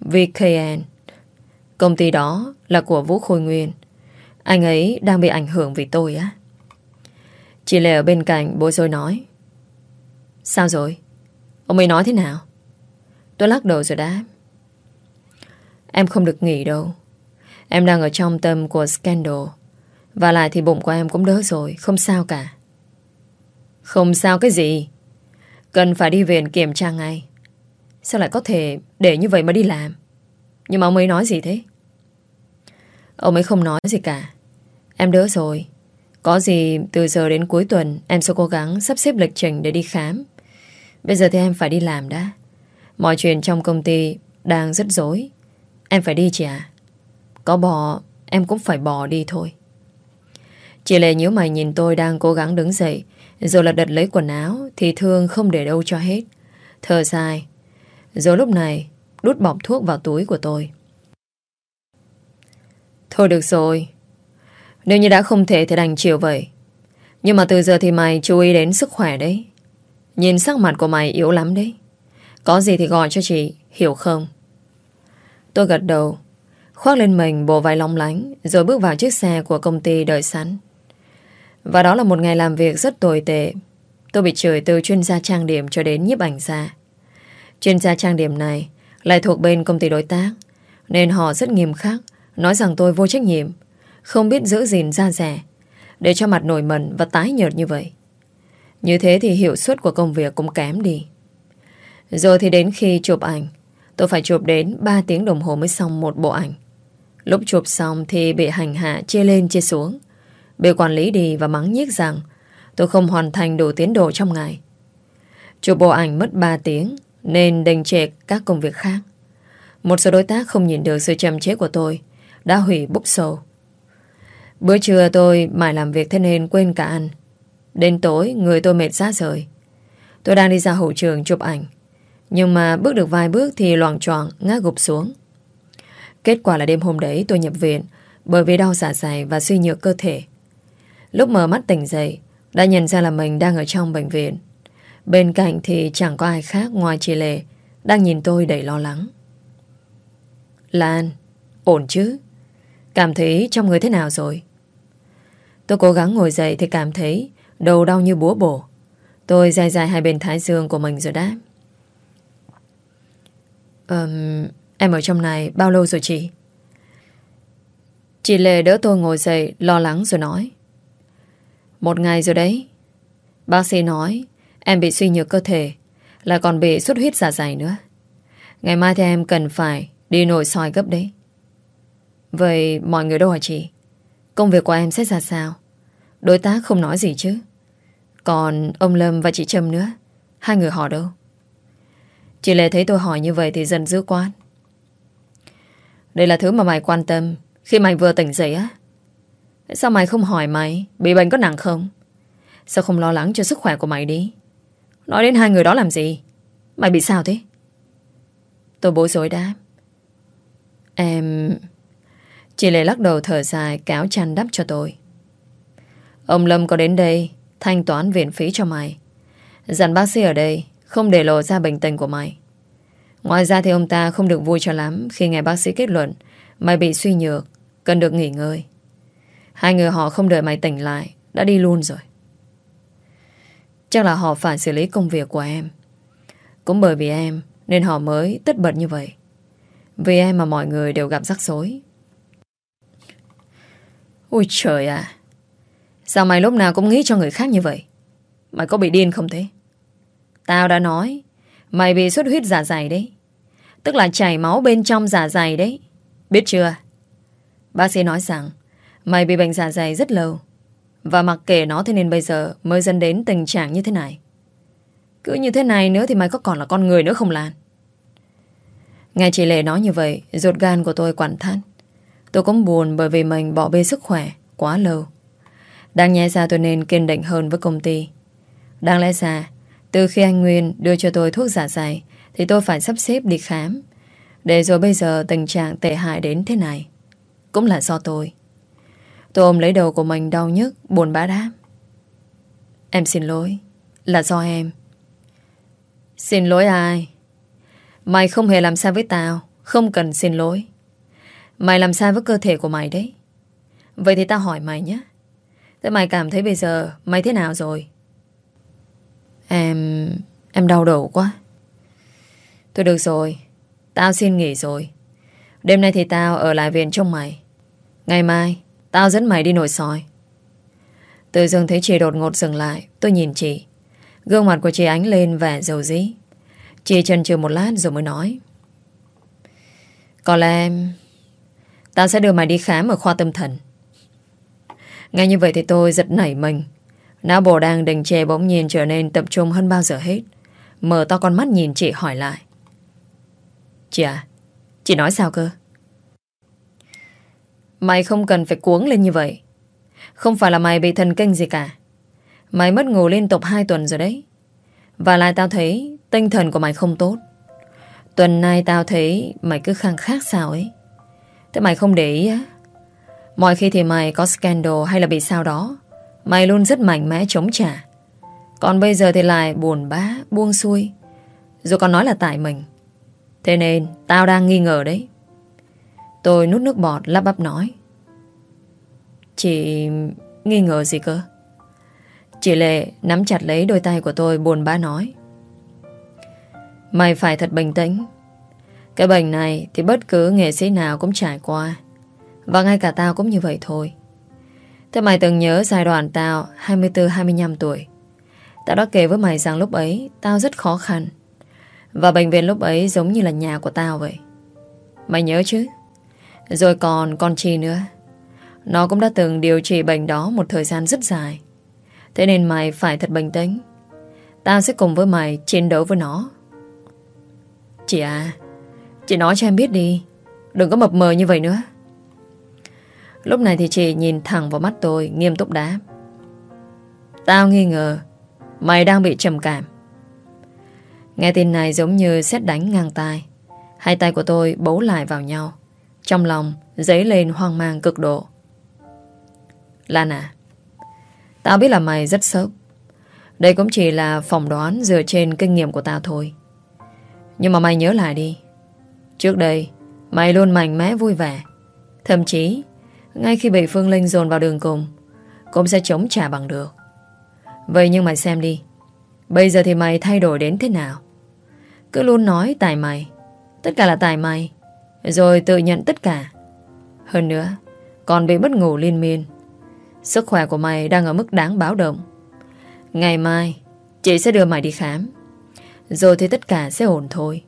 VKN Công ty đó là của Vũ Khôi Nguyên. Anh ấy đang bị ảnh hưởng vì tôi á. Chị Lê ở bên cạnh bối rối nói. Sao rồi? Ông ấy nói thế nào? Tôi lắc đầu rồi đáp. Em không được nghỉ đâu. Em đang ở trong tâm của scandal. Và lại thì bụng của em cũng đỡ rồi, Không sao cả. Không sao cái gì? Cần phải đi viện kiểm tra ngay. Sao lại có thể để như vậy mà đi làm? Nhưng mà ông ấy nói gì thế? Ông ấy không nói gì cả. Em đỡ rồi. Có gì từ giờ đến cuối tuần Em sẽ cố gắng sắp xếp lịch trình để đi khám. Bây giờ thì em phải đi làm đã. Mọi chuyện trong công ty Đang rất rối. Em phải đi chị à Có bò, Em cũng phải bò đi thôi. Chị Lệ nhíu mày nhìn tôi đang cố gắng đứng dậy. Rồi lật đật lấy quần áo Thì thương không để đâu cho hết. Thở dài. Rồi lúc này đút bọc thuốc vào túi của tôi. Thôi được rồi. Nếu như đã không thể thì đành chịu vậy. Nhưng mà từ giờ thì mày chú ý đến sức khỏe đấy. Nhìn sắc mặt của mày yếu lắm đấy. Có gì thì gọi cho chị, Hiểu không? Tôi gật đầu, Khoác lên mình bộ vải long lánh, Rồi bước vào chiếc xe của công ty đợi sẵn. Và đó là một ngày làm việc rất tồi tệ. Tôi bị chửi từ chuyên gia trang điểm cho đến nhiếp ảnh gia. Chuyên gia trang điểm này lại thuộc bên công ty đối tác, Nên họ rất nghiêm khắc, Nói rằng tôi vô trách nhiệm, Không biết giữ gìn da rẻ, Để cho mặt nổi mẩn và tái nhợt như vậy. Như thế thì hiệu suất của công việc cũng kém đi. Rồi thì đến khi chụp ảnh, Tôi phải chụp đến 3 tiếng đồng hồ mới xong một bộ ảnh. Lúc chụp xong thì bị hành hạ chia lên chia xuống. Bị quản lý đi và mắng nhiếc rằng, Tôi không hoàn thành đủ tiến độ trong ngày. Chụp bộ ảnh mất 3 tiếng nên đành trệ các công việc khác. Một số đối tác không nhìn được sự chậm chế của tôi Đã hủy búp sầu. Bữa trưa tôi mãi làm việc thế nên quên cả ăn. Đến tối người tôi mệt ra rời. Tôi đang đi ra hậu trường chụp ảnh. Nhưng mà bước được vài bước thì loạn tròn ngã gục xuống. Kết quả là đêm hôm đấy tôi nhập viện bởi vì đau dạ dày và suy nhược cơ thể. Lúc mở mắt tỉnh dậy, đã nhận ra là mình đang ở trong bệnh viện. Bên cạnh thì chẳng có ai khác ngoài chị Lệ, đang nhìn tôi đầy lo lắng. Lan, ổn chứ? Cảm thấy trong người thế nào rồi? Tôi cố gắng ngồi dậy thì cảm thấy đầu đau như búa bổ. Tôi dài dài hai bên thái dương của mình rồi đáp. Um, Em ở trong này bao lâu rồi chị? Chị Lệ đỡ tôi ngồi dậy Lo lắng rồi nói Một ngày rồi đấy Bác sĩ nói Em bị suy nhược cơ thể, Lại còn bị xuất huyết dạ dày nữa. Ngày mai thì em cần phải Đi nội soi gấp đấy. Vậy mọi người đâu hả chị? Công việc của em sẽ ra sao? Đối tác không nói gì chứ. Còn ông Lâm và chị Trâm nữa, Hai người họ đâu? Chị Lê thấy tôi hỏi như vậy thì dần dữ quát đây là thứ mà mày quan tâm Khi mày vừa tỉnh dậy á. Sao mày không hỏi mày? Bị bệnh có nặng không? Sao không lo lắng cho sức khỏe của mày đi? Nói đến hai người đó làm gì? Mày bị sao thế? Tôi bối rối đáp. Em Chị Lê lắc đầu thở dài Cáo chăn đắp cho tôi. Ông Lâm có đến đây Thanh toán viện phí cho mày. Dặn bác sĩ ở đây Không để lộ ra bệnh tình của mày. Ngoài ra thì ông ta không được vui cho lắm khi nghe bác sĩ kết luận mày bị suy nhược, cần được nghỉ ngơi. Hai người họ không đợi mày tỉnh lại, đã đi luôn rồi. Chắc là họ phải xử lý công việc của em. Cũng bởi vì em, nên họ mới tất bật như vậy. Vì em mà mọi người đều gặp rắc rối. Ôi trời à! Sao mày lúc nào cũng nghĩ cho người khác như vậy? Mày có bị điên không thế? Tao đã nói, Mày bị xuất huyết dạ dày đấy Tức là chảy máu bên trong dạ dày đấy Biết chưa Bác sĩ nói rằng, Mày bị bệnh dạ dày rất lâu và mặc kệ nó thế nên bây giờ Mới dẫn đến tình trạng như thế này. Cứ như thế này nữa thì mày có còn là con người nữa không Lan? Nghe chị Lệ nói như vậy, Ruột gan của tôi quặn thắt. Tôi cũng buồn bởi vì mình bỏ bê sức khỏe Quá lâu. Đang nhẹ ra tôi nên kiên định hơn với công ty. Đang lẽ ra, Từ khi anh Nguyên đưa cho tôi thuốc giả dày, thì tôi phải sắp xếp đi khám. Để rồi bây giờ tình trạng tệ hại đến thế này, Cũng là do tôi. Tôi ôm lấy đầu của mình đau nhức, Buồn bã đáp. Em xin lỗi, Là do em. Xin lỗi ai? Mày không hề làm sao với tao, Không cần xin lỗi. Mày làm sao với cơ thể của mày đấy. Vậy thì tao hỏi mày nhé. Thế mày cảm thấy bây giờ Mày thế nào rồi? Em... Em đau đầu quá. Thôi được rồi, Tao xin nghỉ rồi. Đêm nay thì tao ở lại viện trong mày. Ngày mai Tao dẫn mày đi nổi soi. Từ dưng thấy chị đột ngột dừng lại. Tôi nhìn chị. Gương mặt của chị ánh lên vẻ dầu dí Chị chần chừ một lát rồi mới nói. Có lẽ Tao sẽ đưa mày đi khám ở khoa tâm thần. Ngay như vậy thì tôi giật nảy mình. Não bộ đang đình chê bỗng nhiên trở nên tập trung hơn bao giờ hết. Mở to con mắt nhìn chị hỏi lại. Chị à Chị nói sao cơ? Mày không cần phải cuống lên như vậy Không phải là mày bị thần kinh gì cả. Mày mất ngủ liên tục 2 tuần rồi đấy. Và lại tao thấy tinh thần của mày không tốt. Tuần nay tao thấy mày cứ khăng khác sao ấy. Thế mày không để ý á? Mọi khi thì mày có scandal hay là bị sao đó, Mày luôn rất mạnh mẽ chống trả Còn bây giờ thì lại buồn bã, Buông xuôi Rồi còn nói là tại mình Thế nên tao đang nghi ngờ đấy Tôi nút nước bọt lắp bắp nói. Chị nghi ngờ gì cơ? Chị Lệ nắm chặt lấy đôi tay của tôi buồn bã nói. Mày phải thật bình tĩnh. Cái bệnh này thì bất cứ nghệ sĩ nào cũng trải qua. Và ngay cả tao cũng như vậy thôi. Thế mày từng nhớ giai đoạn tao 24-25 tuổi? Tao đã kể với mày rằng lúc ấy Tao rất khó khăn. Và bệnh viện lúc ấy giống như là nhà của tao vậy. Mày nhớ chứ? Rồi còn con Chi nữa. Nó cũng đã từng điều trị bệnh đó Một thời gian rất dài. Thế nên mày phải thật bình tĩnh. Tao sẽ cùng với mày chiến đấu với nó. Chị à Chị nói cho em biết đi. Đừng có mập mờ như vậy nữa. Lúc này thì chị nhìn thẳng vào mắt tôi, Nghiêm túc đáp. Tao nghi ngờ, Mày đang bị trầm cảm. Nghe tin này giống như xét đánh ngang tai. Hai tay của tôi bấu lại vào nhau. Trong lòng, dấy lên hoang mang cực độ. Lan à Tao biết là mày rất sốc. Đây cũng chỉ là phỏng đoán Dựa trên kinh nghiệm của tao thôi. Nhưng mà mày nhớ lại đi. Trước đây, Mày luôn mạnh mẽ vui vẻ. Thậm chí, ngay khi bị Phương Linh dồn vào đường cùng, Cũng sẽ chống trả bằng được. Vậy nhưng mày xem đi. Bây giờ thì mày thay đổi đến thế nào? Cứ luôn nói tại mày. Tất cả là tại mày. Rồi tự nhận tất cả. Hơn nữa Còn bị mất ngủ liên miên. Sức khỏe của mày đang ở mức đáng báo động. Ngày mai, Chị sẽ đưa mày đi khám. Rồi thì tất cả sẽ ổn thôi.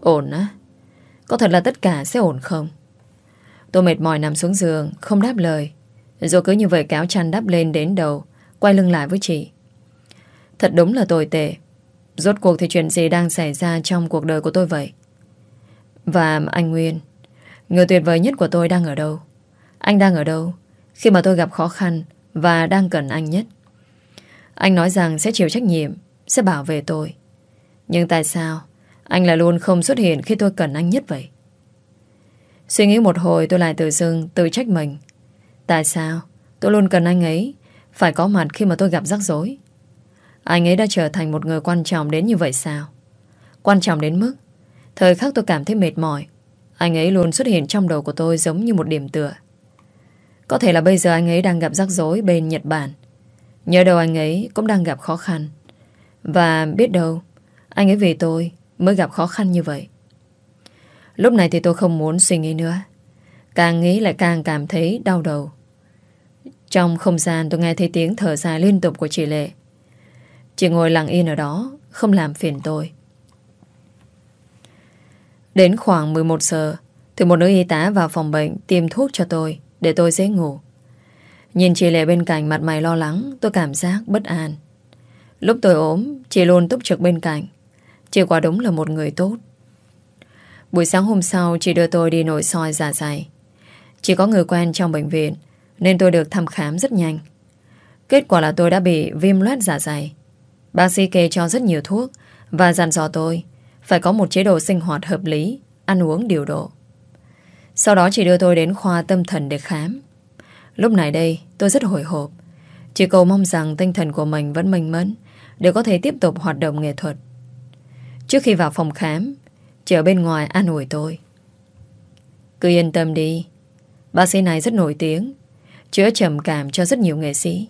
Ổn á? Có thật là tất cả sẽ ổn không? Tôi mệt mỏi nằm xuống giường, Không đáp lời. Rồi cứ như vậy kéo chăn đắp lên đến đầu, Quay lưng lại với chị. Thật đúng là tồi tệ. Rốt cuộc thì chuyện gì đang xảy ra trong cuộc đời của tôi vậy? Và anh Nguyên, Người tuyệt vời nhất của tôi đang ở đâu? Anh đang ở đâu Khi mà tôi gặp khó khăn Và đang cần anh nhất? Anh nói rằng sẽ chịu trách nhiệm, Sẽ bảo vệ tôi. Nhưng tại sao Anh lại luôn không xuất hiện khi tôi cần anh nhất vậy? Suy nghĩ một hồi tôi lại tự dưng Tự trách mình. Tại sao tôi luôn cần anh ấy Phải có mặt khi mà tôi gặp rắc rối? Anh ấy đã trở thành một người quan trọng đến như vậy sao? Quan trọng đến mức Thời khắc tôi cảm thấy mệt mỏi, Anh ấy luôn xuất hiện trong đầu của tôi Giống như một điểm tựa. Có thể là bây giờ anh ấy đang gặp rắc rối Bên Nhật Bản. Nhớ đâu anh ấy cũng đang gặp khó khăn. Và biết đâu, Anh ấy vì tôi mới gặp khó khăn như vậy. Lúc này thì tôi không muốn suy nghĩ nữa. Càng nghĩ lại càng cảm thấy đau đầu. Trong không gian tôi nghe thấy tiếng thở dài liên tục của chị Lệ. Chị ngồi lặng yên ở đó, Không làm phiền tôi. Đến khoảng 11 giờ, Thì một nữ y tá vào phòng bệnh Tiêm thuốc cho tôi, Để tôi dễ ngủ. Nhìn chị Lệ bên cạnh mặt mày lo lắng, Tôi cảm giác bất an. Lúc tôi ốm, Chị luôn túc trực bên cạnh. Chị quả đúng là một người tốt. Buổi sáng hôm sau, chị đưa tôi đi nội soi giả dày. Chỉ có người quen trong bệnh viện, Nên tôi được thăm khám rất nhanh. Kết quả là tôi đã bị viêm loét giả dày. Bác sĩ kê cho rất nhiều thuốc Và dặn dò tôi phải có một chế độ sinh hoạt hợp lý, Ăn uống điều độ. Sau đó chị đưa tôi đến khoa tâm thần để khám. Lúc này đây, tôi rất hồi hộp. Chỉ cầu mong rằng tinh thần của mình vẫn minh mẫn Để có thể tiếp tục hoạt động nghệ thuật. Trước khi vào phòng khám, Chị ở bên ngoài an ủi tôi. Cứ yên tâm đi, Bác sĩ này rất nổi tiếng, Chữa trầm cảm cho rất nhiều nghệ sĩ.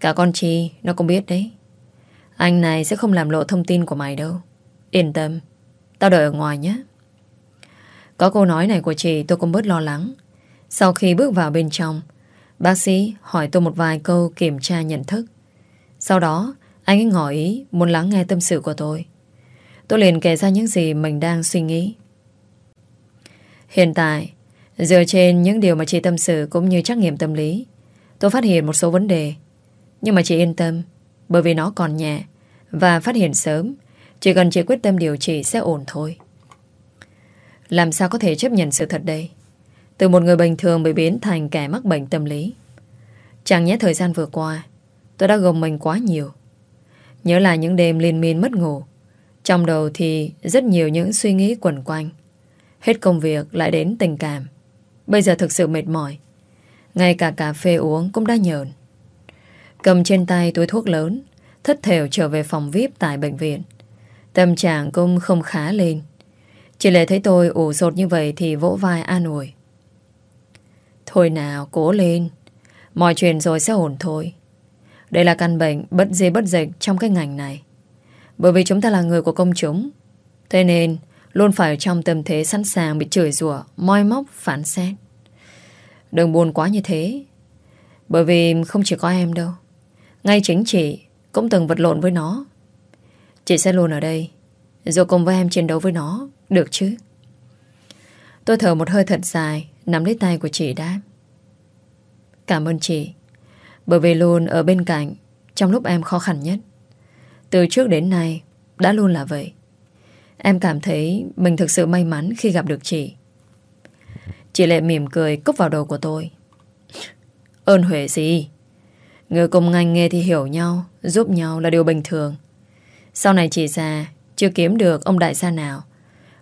Cả con Chi nó cũng biết đấy. Anh này sẽ không làm lộ thông tin của mày đâu. Yên tâm Tao đợi ở ngoài nhé Có câu nói này của chị tôi cũng bớt lo lắng Sau khi bước vào bên trong Bác sĩ hỏi tôi một vài câu kiểm tra nhận thức Sau đó Anh ấy ngỏ ý muốn lắng nghe tâm sự của tôi Tôi liền kể ra những gì mình đang suy nghĩ. Hiện tại, dựa trên những điều mà chị tâm sự cũng như trắc nghiệm tâm lý, tôi phát hiện một số vấn đề. Nhưng mà chị yên tâm, bởi vì nó còn nhẹ và phát hiện sớm, chỉ cần chị quyết tâm điều trị sẽ ổn thôi. Làm sao có thể chấp nhận sự thật đây? Từ một người bình thường bị biến thành kẻ mắc bệnh tâm lý. Chẳng nhẽ thời gian vừa qua, Tôi đã gồng mình quá nhiều Nhớ lại những đêm liên miên mất ngủ, Trong đầu thì rất nhiều những suy nghĩ quẩn quanh Hết công việc lại đến tình cảm Bây giờ thực sự mệt mỏi, Ngay cả cà phê uống cũng đã nhờn Cầm trên tay túi thuốc lớn, Thất thểu trở về phòng VIP tại bệnh viện Tâm trạng cũng không khá lên. Chị Lệ thấy tôi ủ rột như vậy Thì vỗ vai an ủi. Thôi nào cố lên. Mọi chuyện rồi sẽ ổn thôi. Đây là căn bệnh bất dây bất dịch Trong cái ngành này. Bởi vì chúng ta là người của công chúng. Thế nên luôn phải ở trong tâm thế sẵn sàng Bị chửi rủa, moi móc, phản xét. Đừng buồn quá như thế. Bởi vì không chỉ có em đâu. Ngay chính chị Cũng từng vật lộn với nó. Chị sẽ luôn ở đây. Rồi cùng với em chiến đấu với nó, Được chứ? Tôi thở một hơi thật dài, Nắm lấy tay của chị đáp Cảm ơn chị, Bởi vì luôn ở bên cạnh, Trong lúc em khó khăn nhất. Từ trước đến nay, Đã luôn là vậy. Em cảm thấy mình thực sự may mắn khi gặp được chị. Chị Lệ mỉm cười cốc vào đầu của tôi. Ơn huệ gì Người cùng ngành nghề thì hiểu nhau, Giúp nhau là điều bình thường. Sau này chị già, Chưa kiếm được ông đại gia nào.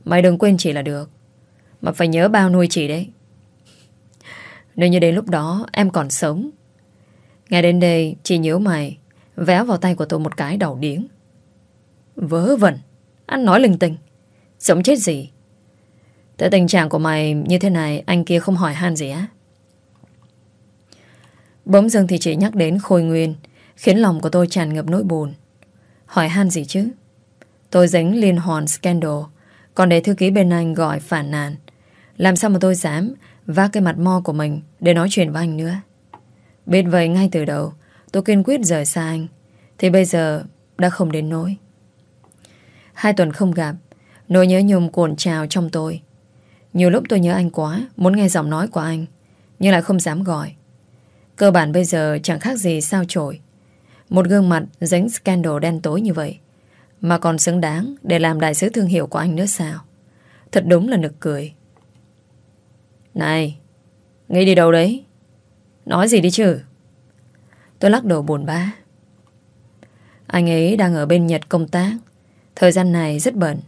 Mày đừng quên chị là được. Mà phải nhớ bao nuôi chị đấy. Nếu như đến lúc đó, em còn sống. Nghe đến đây, Chị nhớ mày, Véo vào tay của tôi một cái đầu điếng. Vớ vẩn Anh nói linh tinh. Sống chết gì? Thế tình trạng của mày như thế này, Anh kia không hỏi han gì á? Bỗng dưng thì chị nhắc đến Khôi Nguyên, Khiến lòng của tôi tràn ngập nỗi buồn. Hỏi han gì chứ? Tôi dính liên hoàn scandal. Còn để thư ký bên anh gọi phản nàn. Làm sao mà tôi dám Vác cái mặt mo của mình Để nói chuyện với anh nữa? Biết vậy ngay từ đầu, Tôi kiên quyết rời xa anh. Thì bây giờ đã không đến nỗi. Hai tuần không gặp, Nỗi nhớ nhung cuộn trào trong tôi. Nhiều lúc tôi nhớ anh quá, Muốn nghe giọng nói của anh, Nhưng lại không dám gọi. Cơ bản bây giờ chẳng khác gì sao trổi một gương mặt dính scandal đen tối như vậy. Mà còn xứng đáng Để làm đại sứ thương hiệu của anh nữa sao? Thật đúng là nực cười. Này, Nghĩ đi đâu đấy? Nói gì đi chứ? Tôi lắc đầu buồn bã. Anh ấy đang ở bên Nhật công tác. Thời gian này rất bận.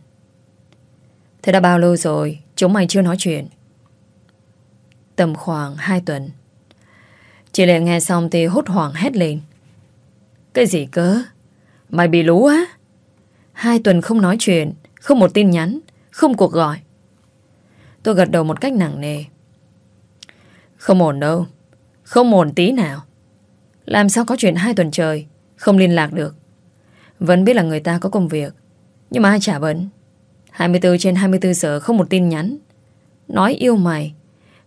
Thế đã bao lâu rồi? Chúng mày chưa nói chuyện. Tầm khoảng 2 tuần. Chị Lệ nghe xong thì hốt hoảng hét lên. Cái gì cơ? Mày bị lú á? Hai tuần không nói chuyện, Không một tin nhắn, Không cuộc gọi. Tôi gật đầu một cách nặng nề. Không ổn đâu, Không ổn tí nào. Làm sao có chuyện hai tuần trời, Không liên lạc được? Vẫn biết là người ta có công việc, Nhưng mà ai trả vấn? 24 trên 24 giờ không một tin nhắn. Nói yêu mày,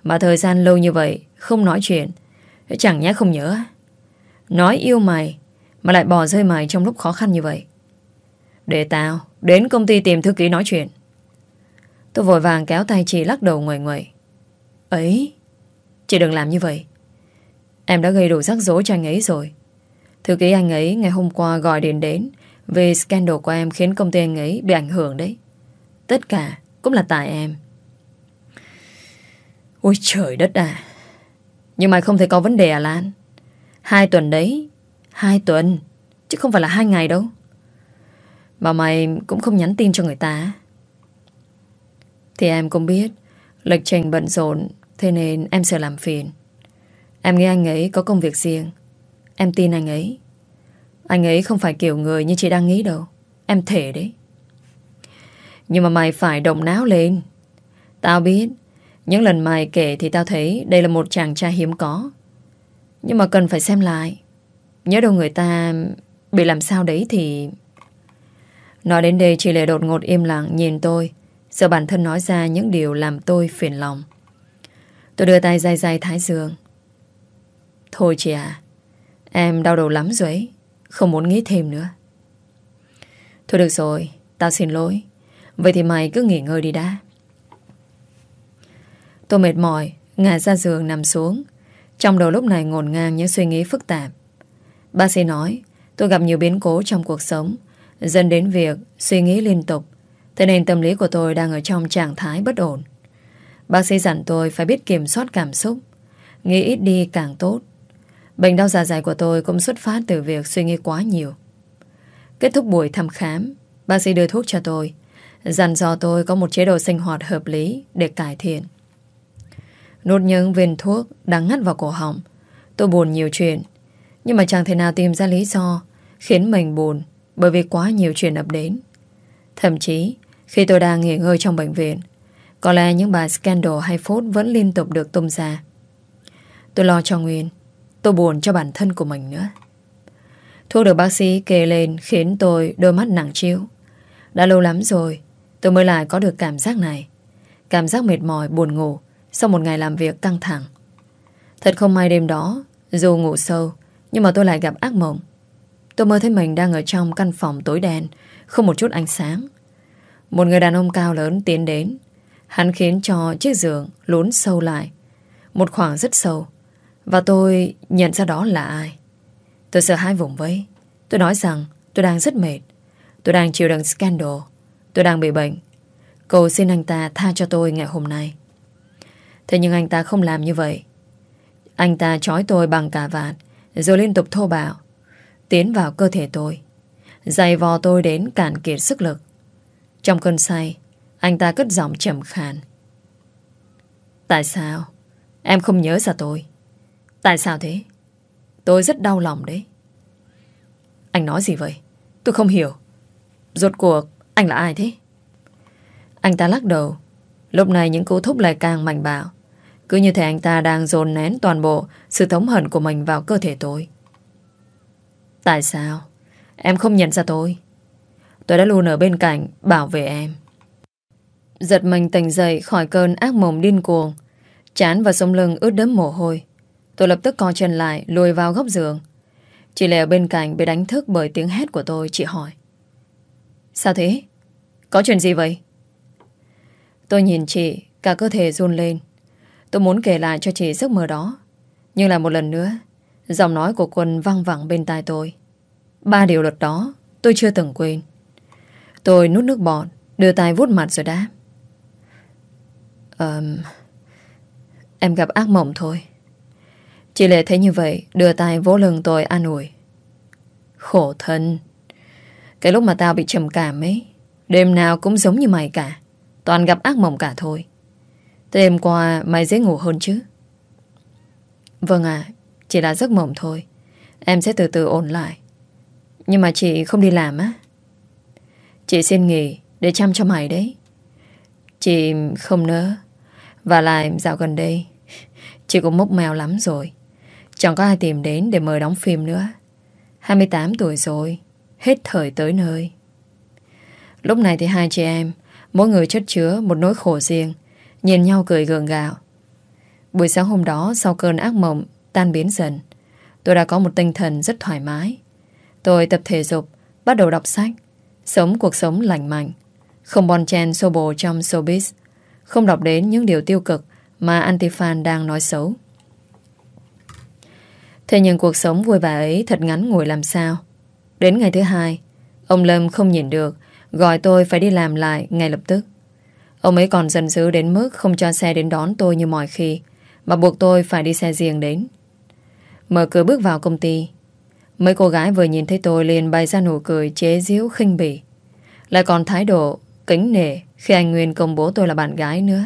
Mà thời gian lâu như vậy Không nói chuyện, Chẳng nhẽ không nhớ. Nói yêu mày mà lại bỏ rơi mày trong lúc khó khăn như vậy. Để tao, Đến công ty tìm thư ký nói chuyện. Tôi vội vàng kéo tay chị lắc đầu ngoài ngoài Ấy, Chị đừng làm như vậy. Em đã gây đủ rắc rối cho anh ấy rồi. Thư ký anh ấy ngày hôm qua gọi điện đến Về scandal của em khiến công ty anh ấy bị ảnh hưởng đấy. Tất cả cũng là tại em. Ôi trời đất à. Nhưng mày không thể có vấn đề à Lan. Hai tuần đấy Hai tuần, Chứ không phải là hai ngày đâu. Mà mày cũng không nhắn tin cho người ta. Thì em cũng biết, Lịch trình bận rộn, Thế nên em sợ làm phiền. Em nghĩ anh ấy có công việc riêng. Em tin anh ấy. Anh ấy không phải kiểu người như chị đang nghĩ đâu. Em thể đấy. Nhưng mà mày phải động não lên. Tao biết, những lần mày kể thì tao thấy đây là một chàng trai hiếm có. Nhưng mà cần phải xem lại. Nhớ đâu người ta bị làm sao đấy thì... Nói đến đây chị Lệ đột ngột im lặng nhìn tôi. Sợ bản thân nói ra những điều làm tôi phiền lòng. Tôi đưa tay dài dài thái dương. Thôi chị à, em đau đầu lắm rồi ấy. Không muốn nghĩ thêm nữa. Thôi được rồi, tao xin lỗi. Vậy thì mày cứ nghỉ ngơi đi đã. Tôi mệt mỏi, ngả ra giường nằm xuống. Trong đầu lúc này ngổn ngang những suy nghĩ phức tạp. Bác sĩ nói, tôi gặp nhiều biến cố trong cuộc sống, dẫn đến việc suy nghĩ liên tục. Thế nên tâm lý của tôi đang ở trong trạng thái bất ổn. Bác sĩ dặn tôi phải biết kiểm soát cảm xúc, nghĩ ít đi càng tốt. Bệnh đau dạ dày của tôi cũng xuất phát từ việc suy nghĩ quá nhiều. Kết thúc buổi thăm khám, bác sĩ đưa thuốc cho tôi, dặn dò tôi có một chế độ sinh hoạt hợp lý để cải thiện. Nốt những viên thuốc đang ngắt vào cổ họng. Tôi buồn nhiều chuyện, nhưng mà chẳng thể nào tìm ra lý do khiến mình buồn bởi vì quá nhiều chuyện ập đến. Thậm chí, khi tôi đang nghỉ ngơi trong bệnh viện, có lẽ những bài scandal hay phốt vẫn liên tục được tung ra. Tôi lo cho Nguyên, tôi buồn cho bản thân của mình nữa. Thuốc được bác sĩ kê lên khiến tôi đôi mắt nặng chiếu. Đã lâu lắm rồi, tôi mới lại có được cảm giác này. Cảm giác mệt mỏi, buồn ngủ sau một ngày làm việc căng thẳng. Thật không may đêm đó, dù ngủ sâu, nhưng mà tôi lại gặp ác mộng. Tôi mơ thấy mình đang ở trong căn phòng tối đen, không một chút ánh sáng. Một người đàn ông cao lớn tiến đến. Hắn khiến cho chiếc giường lún sâu lại. Một khoảng rất sâu. Và tôi nhận ra đó là ai. Tôi sợ hai vùng vẫy. Tôi nói rằng tôi đang rất mệt. Tôi đang chịu đựng scandal. Tôi đang bị bệnh. Cầu xin anh ta tha cho tôi ngày hôm nay. Thế nhưng anh ta không làm như vậy. Anh ta trói tôi bằng cả vạt rồi liên tục thô bạo tiến vào cơ thể tôi dày vò tôi đến cạn kiệt sức lực. Trong cơn say, anh ta cất giọng trầm khàn. Tại sao? Em không nhớ ra tôi. Tại sao thế? Tôi rất đau lòng đấy. Anh nói gì vậy? Tôi không hiểu. Rốt cuộc, anh là ai thế? Anh ta lắc đầu. Lúc này những cú thúc lại càng mạnh bạo. Cứ như thể anh ta đang dồn nén toàn bộ sự thống hận của mình vào cơ thể tôi. Tại sao? Em không nhận ra tôi. Tôi đã luôn ở bên cạnh bảo vệ em. Giật mình tỉnh dậy khỏi cơn ác mộng điên cuồng. Chán và sông lưng ướt đẫm mồ hôi. Tôi lập tức co chân lại lùi vào góc giường. Chị Lê ở bên cạnh bị đánh thức bởi tiếng hét của tôi. Chị hỏi. Sao thế? Có chuyện gì vậy? Tôi nhìn chị, cả cơ thể run lên. Tôi muốn kể lại cho chị giấc mơ đó. Nhưng lại một lần nữa, giọng nói của Quân văng vẳng bên tai tôi. Ba điều luật đó tôi chưa từng quên. Tôi nút nước bọt, đưa tay vuốt mặt rồi đáp. Um, em gặp ác mộng thôi. Chị Lệ thấy như vậy, đưa tay vỗ lưng tôi an ủi. Khổ thân. Cái lúc mà tao bị trầm cảm ấy, đêm nào cũng giống như mày cả. Toàn gặp ác mộng cả thôi. Thế đêm qua mày dễ ngủ hơn chứ? Vâng ạ, chỉ là giấc mộng thôi. Em sẽ từ từ ổn lại. Nhưng mà chị không đi làm á? Chị xin nghỉ để chăm cho mày đấy. Chị không nỡ. Và lại dạo gần đây, chị cũng mốc mèo lắm rồi. Chẳng có ai tìm đến để mời đóng phim nữa. 28 tuổi rồi, hết thời tới nơi. Lúc này thì hai chị em, mỗi người chất chứa một nỗi khổ riêng, nhìn nhau cười gượng gạo. Buổi sáng hôm đó, sau cơn ác mộng tan biến dần, tôi đã có một tinh thần rất thoải mái. Tôi tập thể dục, bắt đầu đọc sách, sống cuộc sống lành mạnh, không bon chen xô bồ trong showbiz, không đọc đến những điều tiêu cực mà Antifan đang nói xấu. Thế nhưng cuộc sống vui vẻ ấy thật ngắn ngủi làm sao. Đến ngày thứ hai, ông Lâm không nhìn được, gọi tôi phải đi làm lại ngay lập tức. Ông ấy còn dần dữ đến mức không cho xe đến đón tôi như mọi khi, mà buộc tôi phải đi xe riêng đến. Mở cửa bước vào công ty, mấy cô gái vừa nhìn thấy tôi liền bày ra nụ cười chế giễu khinh bỉ. Lại còn thái độ kính nể khi anh Nguyên công bố tôi là bạn gái nữa.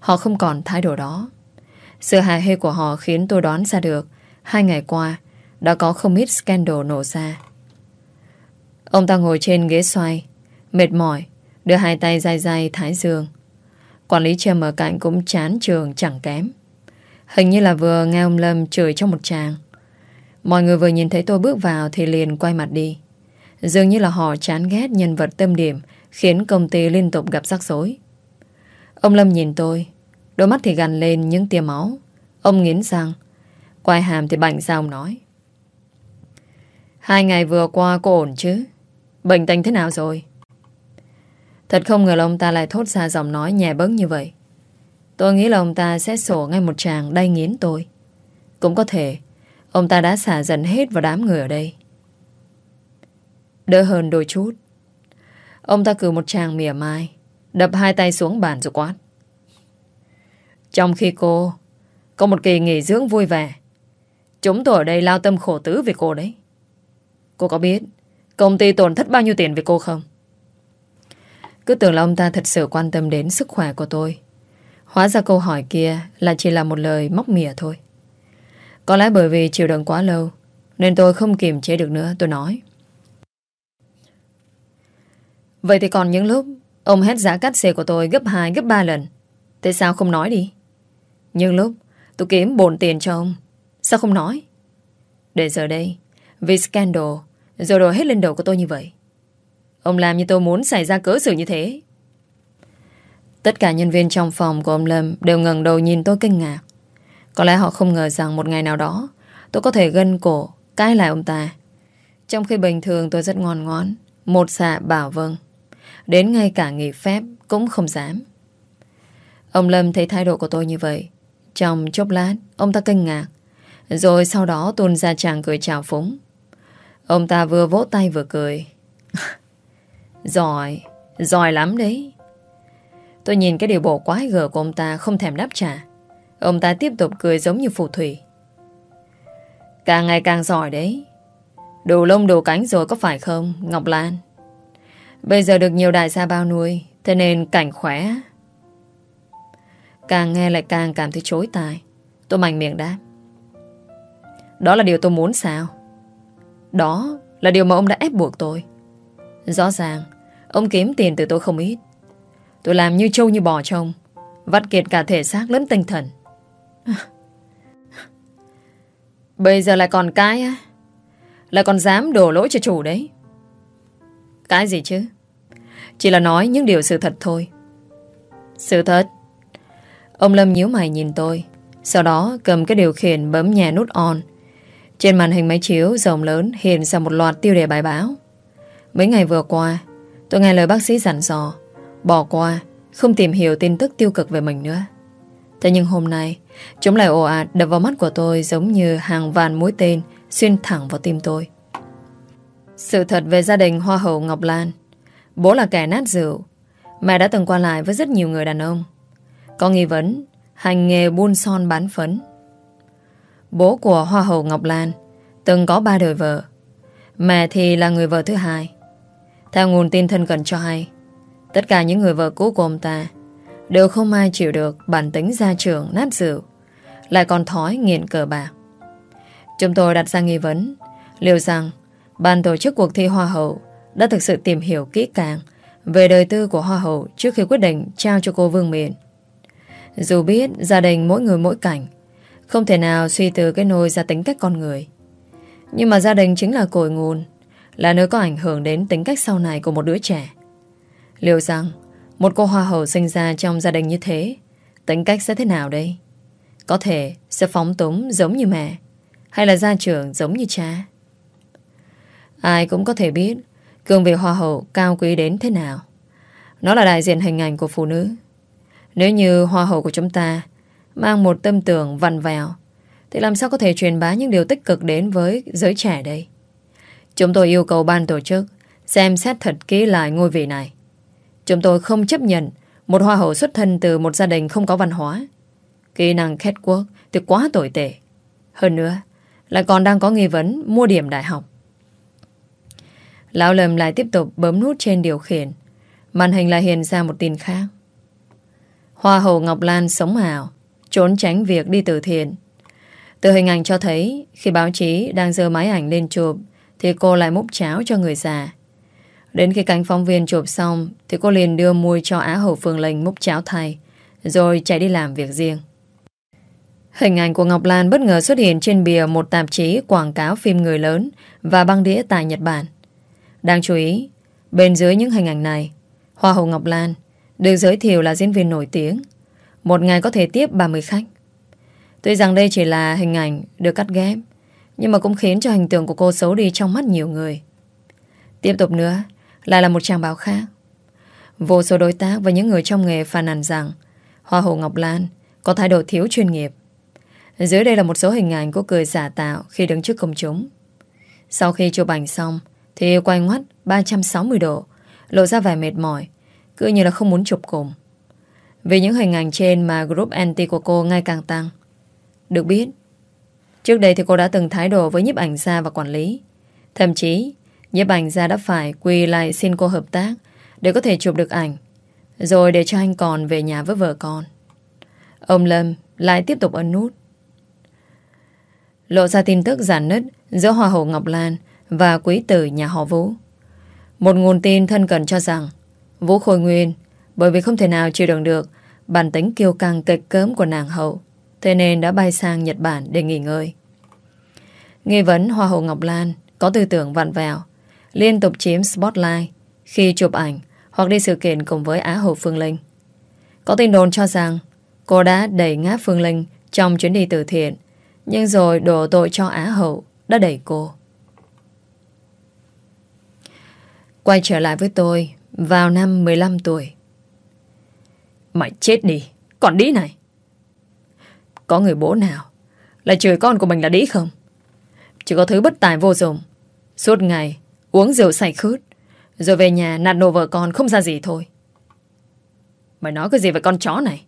Họ không còn thái độ đó. Sự hài hê của họ khiến tôi đoán ra được hai ngày qua đã có không ít scandal nổ ra. Ông ta ngồi trên ghế xoay, mệt mỏi, đưa hai tay dài dài thái dương. Quản lý Trâm ở cạnh cũng chán trường chẳng kém. Hình như là vừa nghe ông Lâm chửi trong một tràng. Mọi người vừa nhìn thấy tôi bước vào thì liền quay mặt đi. Dường như là họ chán ghét nhân vật tâm điểm khiến công ty liên tục gặp rắc rối. Ông Lâm nhìn tôi, đôi mắt thì gằn lên những tia máu. Ông nghiến răng, quay hàm thì bảnh ra ông nói. Hai ngày vừa qua cô ổn chứ? Bệnh tình thế nào rồi? Thật không ngờ là ông ta lại thốt ra giọng nói nhẹ bấng như vậy. Tôi nghĩ là ông ta sẽ sổ ngay một chàng đay nghiến tôi. Cũng có thể ông ta đã xả dần hết vào đám người ở đây. Đỡ hơn đôi chút. Ông ta cử một chàng mỉa mai, đập hai tay xuống bàn rồi quát. Trong khi cô có một kỳ nghỉ dưỡng vui vẻ, Chúng tôi ở đây lao tâm khổ tứ vì cô đấy. Cô có biết công ty tổn thất bao nhiêu tiền vì cô không? Cứ tưởng là ông ta thật sự quan tâm đến sức khỏe của tôi. Hóa ra câu hỏi kia là chỉ là một lời móc mỉa thôi. Có lẽ bởi vì chịu đựng quá lâu, nên tôi không kiềm chế được nữa, tôi nói. Vậy thì còn những lúc, ông hết giá cắt xe của tôi gấp 2 gấp 3 lần Thế sao không nói đi Nhưng lúc, tôi kiếm bồn tiền cho ông Sao không nói Để giờ đây, Vì scandal, Rồi đổ hết lên đầu của tôi như vậy Ông làm như tôi muốn xảy ra cớ sự như thế. Tất cả nhân viên trong phòng của ông Lâm Đều ngẩng đầu nhìn tôi kinh ngạc. Có lẽ họ không ngờ rằng một ngày nào đó, Tôi có thể gân cổ, Cãi lại ông ta. Trong khi bình thường tôi rất ngon ngón Một xạ bảo vâng. Đến ngay cả nghỉ phép Cũng không dám. Ông Lâm thấy thái độ của tôi như vậy. Trong chốc lát, Ông ta kinh ngạc. Rồi sau đó tuôn ra chàng cười chào phúng. Ông ta vừa vỗ tay vừa cười. <laughs> Giỏi Giỏi lắm đấy. Tôi nhìn cái điều bộ quái gở của ông ta Không thèm đáp trả. Ông ta tiếp tục cười giống như phù thủy. Càng ngày càng giỏi đấy. Đủ lông đủ cánh rồi có phải không, Ngọc Lan? Bây giờ được nhiều đại gia bao nuôi, Thế nên cảnh khỏe. Càng nghe lại càng cảm thấy chối tài. Tôi mạnh miệng đáp. Đó là điều tôi muốn sao? Đó là điều mà ông đã ép buộc tôi. Rõ ràng Ông kiếm tiền từ tôi không ít. Tôi làm như trâu như bò trông Vắt kiệt cả thể xác lẫn tinh thần. <laughs> Bây giờ lại còn cái á, Lại còn dám đổ lỗi cho chủ đấy. Cái gì chứ? Chỉ là nói những điều sự thật thôi. Sự thật. Ông Lâm nhíu mày nhìn tôi, Sau đó cầm cái điều khiển bấm nhẹ nút on. Trên màn hình máy chiếu rộng lớn hiện ra một loạt tiêu đề bài báo. Mấy ngày vừa qua Tôi nghe lời bác sĩ dặn dò, Bỏ qua, Không tìm hiểu tin tức tiêu cực về mình nữa. Thế nhưng hôm nay, Chúng lại ồ ạt đập vào mắt của tôi Giống như hàng vạn mũi tên Xuyên thẳng vào tim tôi. Sự thật về gia đình Hoa hậu Ngọc Lan. Bố là kẻ nát rượu. Mẹ đã từng qua lại với rất nhiều người đàn ông. Có nghi vấn, Hành nghề buôn son bán phấn. Bố của Hoa hậu Ngọc Lan Từng có ba đời vợ. Mẹ thì là người vợ thứ hai. Theo nguồn tin thân cận cho hay, Tất cả những người vợ cũ của ông ta Đều không ai chịu được bản tính gia trưởng, nát rượu Lại còn thói nghiện cờ bạc. Chúng tôi đặt ra nghi vấn, Liệu rằng Ban tổ chức cuộc thi Hoa hậu Đã thực sự tìm hiểu kỹ càng Về đời tư của Hoa hậu Trước khi quyết định trao cho cô Vương Miện. Dù biết gia đình mỗi người mỗi cảnh, Không thể nào suy từ cái nôi ra tính cách con người. Nhưng mà gia đình chính là cội nguồn là nơi có ảnh hưởng đến tính cách sau này của một đứa trẻ. Liệu rằng, một cô hoa hậu sinh ra trong gia đình như thế, Tính cách sẽ thế nào đây? Có thể sẽ phóng túng giống như mẹ, Hay là gia trưởng giống như cha? Ai cũng có thể biết Cương vị hoa hậu cao quý đến thế nào. Nó là đại diện hình ảnh của phụ nữ. Nếu như hoa hậu của chúng ta Mang một tâm tưởng vằn vèo Thì làm sao có thể truyền bá những điều tích cực đến với giới trẻ đây? Chúng tôi yêu cầu ban tổ chức Xem xét thật kỹ lại ngôi vị này Chúng tôi không chấp nhận một hoa hậu xuất thân từ một gia đình không có văn hóa. Kỹ năng khét quốc thì quá tồi tệ. Hơn nữa, lại còn đang có nghi vấn mua điểm đại học. Lão Lâm lại tiếp tục bấm nút trên điều khiển. Màn hình lại hiện ra một tin khác. Hoa hậu Ngọc Lan sống ảo, trốn tránh việc đi từ thiện. Từ hình ảnh cho thấy, khi báo chí đang dơ máy ảnh lên chụp, thì cô lại múc cháo cho người già. Đến khi cánh phóng viên chụp xong Thì cô liền đưa mui cho Á hậu Phương Linh múc cháo thay Rồi chạy đi làm việc riêng Hình ảnh của Ngọc Lan bất ngờ xuất hiện trên bìa một tạp chí quảng cáo phim người lớn và băng đĩa tại Nhật Bản. Đáng chú ý, bên dưới những hình ảnh này, Hoa hậu Ngọc Lan được giới thiệu là diễn viên nổi tiếng. Một ngày có thể tiếp 30 khách. Tuy rằng đây chỉ là hình ảnh được cắt ghép, nhưng mà cũng khiến cho hình tượng của cô xấu đi trong mắt nhiều người. Tiếp tục nữa, lại là một trang báo khác. Vô số đối tác và những người trong nghề phàn nàn rằng Hoa hậu Ngọc Lan có thái độ thiếu chuyên nghiệp. Dưới đây là một số hình ảnh của cười giả tạo khi đứng trước công chúng. Sau khi chụp ảnh xong Thì quay ngoắt 360 độ Lộ ra vẻ mệt mỏi Cứ như là không muốn chụp cùng. Vì những hình ảnh trên mà group anti của cô ngày càng tăng. Được biết Trước đây thì cô đã từng thái độ với nhiếp ảnh gia và quản lý. Thậm chí, nhiếp ảnh gia đã phải quỳ lại xin cô hợp tác để có thể chụp được ảnh, rồi để cho anh còn về nhà với vợ con. Ông Lâm lại tiếp tục ấn nút. Lộ ra tin tức giản nứt giữa Hoa hậu Ngọc Lan và quý tử nhà họ Vũ. Một nguồn tin thân cận cho rằng Vũ Khôi Nguyên bởi vì không thể nào chịu đựng được bản tính kiêu căng kịch cớm của nàng hậu thế nên đã bay sang Nhật Bản để nghỉ ngơi. Nghi vấn Hoa hậu Ngọc Lan có tư tưởng vặn vẹo liên tục chiếm spotlight khi chụp ảnh hoặc đi sự kiện cùng với Á hậu Phương Linh. Có tin đồn cho rằng cô đã đẩy ngáp Phương Linh trong chuyến đi từ thiện nhưng rồi đổ tội cho Á hậu đã đẩy cô. Quay trở lại với tôi vào năm 15 tuổi. Mày chết đi, còn đi này. Có người bố nào lại chửi con của mình là đĩ không? Chỉ có thứ bất tài vô dụng. Suốt ngày, uống rượu say khướt, rồi về nhà nạt nổ vợ con không ra gì thôi. Mày nói cái gì về con chó này?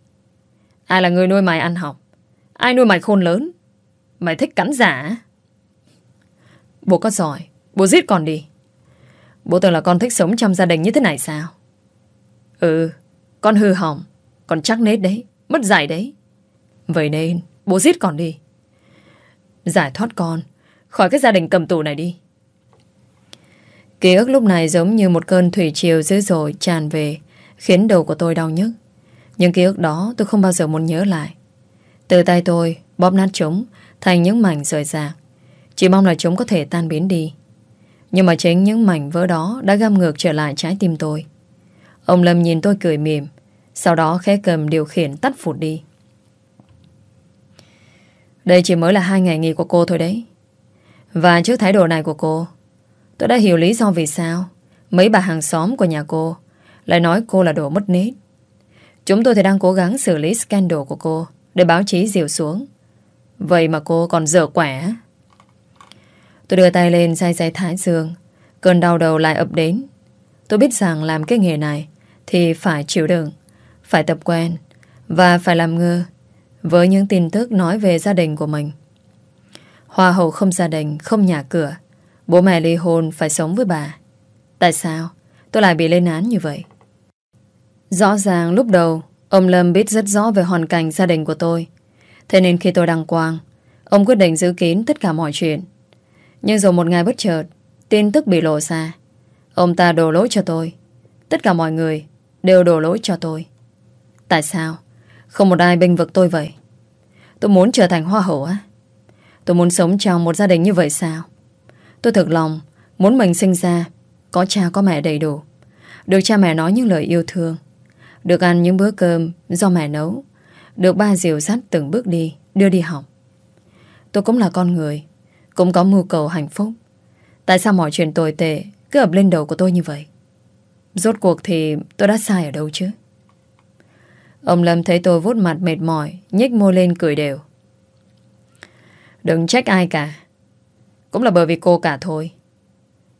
Ai là người nuôi mày ăn học? Ai nuôi mày khôn lớn? Mày thích cắn giả Bố có giỏi, Bố giết con đi Bố tưởng là con thích sống trong gia đình như thế này sao Ừ Con hư hỏng, Con chắc nết đấy, Mất dạy đấy Vậy nên bố giết con đi Giải thoát con Khỏi cái gia đình cầm tù này đi Ký ức lúc này giống như một cơn thủy triều dữ dội tràn về Khiến đầu của tôi đau nhức Nhưng ký ức đó tôi không bao giờ muốn nhớ lại Từ tay tôi bóp nát chúng thành những mảnh rời rạc. Chỉ mong là chúng có thể tan biến đi. Nhưng mà chính những mảnh vỡ đó đã găm ngược trở lại trái tim tôi. Ông Lâm nhìn tôi cười mỉm, sau đó khẽ cầm điều khiển tắt phụt đi. Đây chỉ mới là hai ngày nghỉ của cô thôi đấy. Và trước thái độ này của cô, tôi đã hiểu lý do vì sao mấy bà hàng xóm của nhà cô lại nói cô là đồ mất nết. Chúng tôi thì đang cố gắng xử lý scandal của cô để báo chí dìu xuống. Vậy mà cô còn dở quẻ Tôi đưa tay lên say say thái dương Cơn đau đầu lại ập đến Tôi biết rằng làm cái nghề này Thì phải chịu đựng Phải tập quen Và phải làm ngơ với những tin tức nói về gia đình của mình. Hoa hậu không gia đình, Không nhà cửa. Bố mẹ ly hôn phải sống với bà. Tại sao? Tôi lại bị lên án như vậy. Rõ ràng lúc đầu, Ông Lâm biết rất rõ về hoàn cảnh gia đình của tôi. Thế nên khi tôi đăng quang, Ông quyết định giữ kín tất cả mọi chuyện. Nhưng rồi một ngày bất chợt, Tin tức bị lộ ra. Ông ta đổ lỗi cho tôi. Tất cả mọi người đều đổ lỗi cho tôi. Tại sao? Không một ai bênh vực tôi vậy. Tôi muốn trở thành hoa hậu á. Tôi muốn sống trong một gia đình như vậy sao? Tôi thực lòng Muốn mình sinh ra Có cha có mẹ đầy đủ, Được cha mẹ nói những lời yêu thương, Được ăn những bữa cơm do mẹ nấu, được ba dìu dắt từng bước đi, Đưa đi học. Tôi cũng là con người, Cũng có mưu cầu hạnh phúc. Tại sao mọi chuyện tồi tệ Cứ ập lên đầu của tôi như vậy? Rốt cuộc thì tôi đã sai ở đâu chứ? Ông Lâm thấy tôi vuốt mặt mệt mỏi, nhếch môi lên cười đều. Đừng trách ai cả. Cũng là bởi vì cô cả thôi.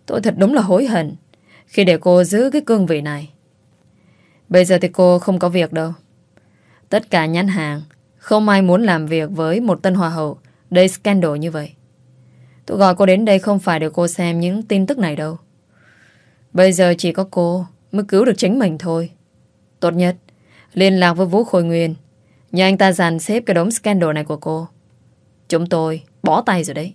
Tôi thật đúng là hối hận Khi để cô giữ cái cương vị này. Bây giờ thì cô không có việc đâu. Tất cả nhãn hàng, Không ai muốn làm việc với một tân hoa hậu Đầy scandal như vậy. Tôi gọi cô đến đây không phải để cô xem những tin tức này đâu. Bây giờ chỉ có cô Mới cứu được chính mình thôi. Tốt nhất. Liên lạc với Vũ Khôi Nguyên. Nhờ anh ta dàn xếp cái đống scandal này của cô. Chúng tôi bỏ tay rồi đấy.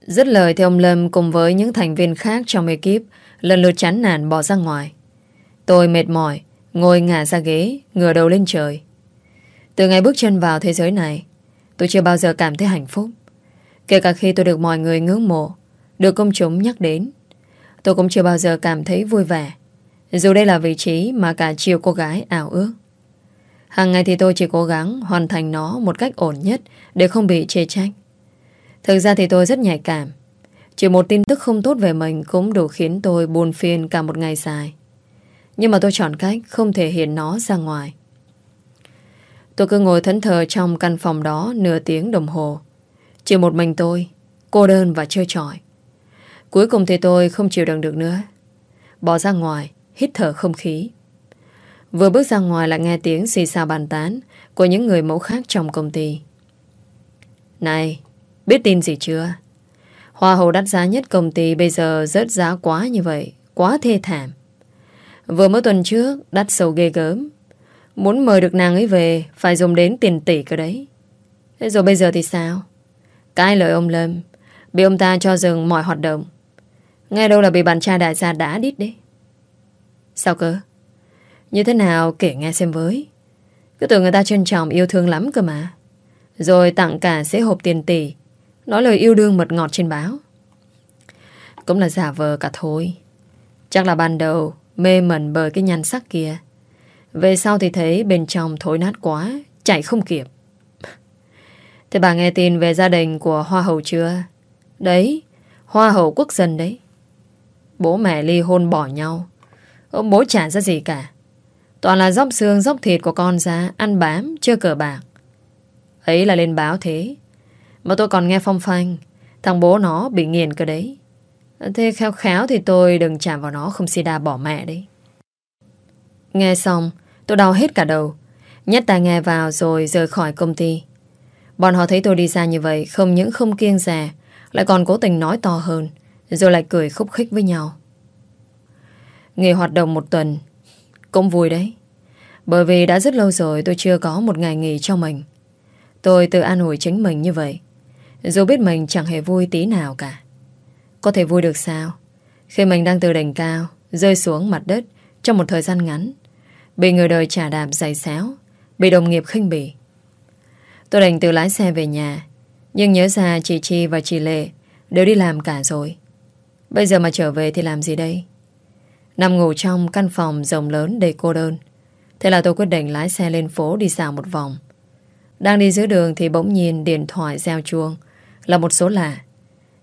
Dứt lời thì ông Lâm cùng với những thành viên khác trong ekip lần lượt chán nản bỏ ra ngoài. Tôi mệt mỏi, ngồi ngả ra ghế, ngửa đầu lên trời. Từ ngày bước chân vào thế giới này Tôi chưa bao giờ cảm thấy hạnh phúc. Kể cả khi tôi được mọi người ngưỡng mộ Được công chúng nhắc đến Tôi cũng chưa bao giờ cảm thấy vui vẻ. Dù đây là vị trí mà cả chiều cô gái ảo ước Hàng ngày thì tôi chỉ cố gắng hoàn thành nó một cách ổn nhất để không bị chê trách. Thực ra thì tôi rất nhạy cảm. Chỉ một tin tức không tốt về mình cũng đủ khiến tôi buồn phiền cả một ngày dài. Nhưng mà tôi chọn cách không thể hiện nó ra ngoài. Tôi cứ ngồi thẫn thờ trong căn phòng đó nửa tiếng đồng hồ. Chỉ một mình tôi, cô đơn và chơi tròi. Cuối cùng thì tôi không chịu đựng được nữa. Bỏ ra ngoài, hít thở không khí. Vừa bước ra ngoài lại nghe tiếng xì xào bàn tán của những người mẫu khác trong công ty. Này, Biết tin gì chưa? Hoa hậu đắt giá nhất công ty bây giờ rớt giá quá như vậy. Quá thê thảm. Vừa mới tuần trước, đắt sầu ghê gớm. Muốn mời được nàng ấy về, phải dùng đến tiền tỷ cơ đấy. Thế rồi bây giờ thì sao? Cái lời ông Lâm, bị ông ta cho dừng mọi hoạt động. Nghe đâu là bị bạn trai đại gia đã đít đấy. Sao cơ? Như thế nào kể nghe xem với. Cứ tưởng người ta trân trọng, yêu thương lắm cơ mà. Rồi tặng cả xế hộp tiền tỷ, Nói lời yêu đương mật ngọt trên báo Cũng là giả vờ cả thôi Chắc là ban đầu Mê mẩn bởi cái nhan sắc kia Về sau thì thấy bên trong thối nát quá, Chạy không kịp Thế bà nghe tin về gia đình của Hoa hậu chưa? Đấy, Hoa hậu quốc dân đấy Bố mẹ ly hôn bỏ nhau Ông bố trả ra gì cả. Toàn là dốc xương, dốc thịt của con ra, Ăn bám, chưa cờ bạc. Ấy là lên báo thế. Mà tôi còn nghe phong phanh, Thằng bố nó bị nghiền cơ đấy. Thế khéo khéo thì tôi đừng chạm vào nó, Không si đa bỏ mẹ đấy. Nghe xong, Tôi đau hết cả đầu. Nhất tài nghe vào rồi rời khỏi công ty. Bọn họ thấy tôi đi ra như vậy, Không những không kiêng rè Lại còn cố tình nói to hơn, Rồi lại cười khúc khích với nhau. Nghỉ hoạt động một tuần. Cũng vui đấy. Bởi vì đã rất lâu rồi tôi chưa có một ngày nghỉ cho mình. Tôi tự an ủi chính mình như vậy. Dù biết mình chẳng hề vui tí nào cả. Có thể vui được sao? Khi mình đang từ đỉnh cao, Rơi xuống mặt đất Trong một thời gian ngắn, Bị người đời trả đạp giày xéo, Bị đồng nghiệp khinh bỉ. Tôi đành tự lái xe về nhà, Nhưng nhớ ra chị Chi và chị Lệ Đều đi làm cả rồi. Bây giờ mà trở về thì làm gì đây? Nằm ngủ trong căn phòng rộng lớn đầy cô đơn Thế là tôi quyết định lái xe lên phố đi dạo một vòng đang đi giữa đường thì bỗng nhiên điện thoại reo chuông là một số lạ.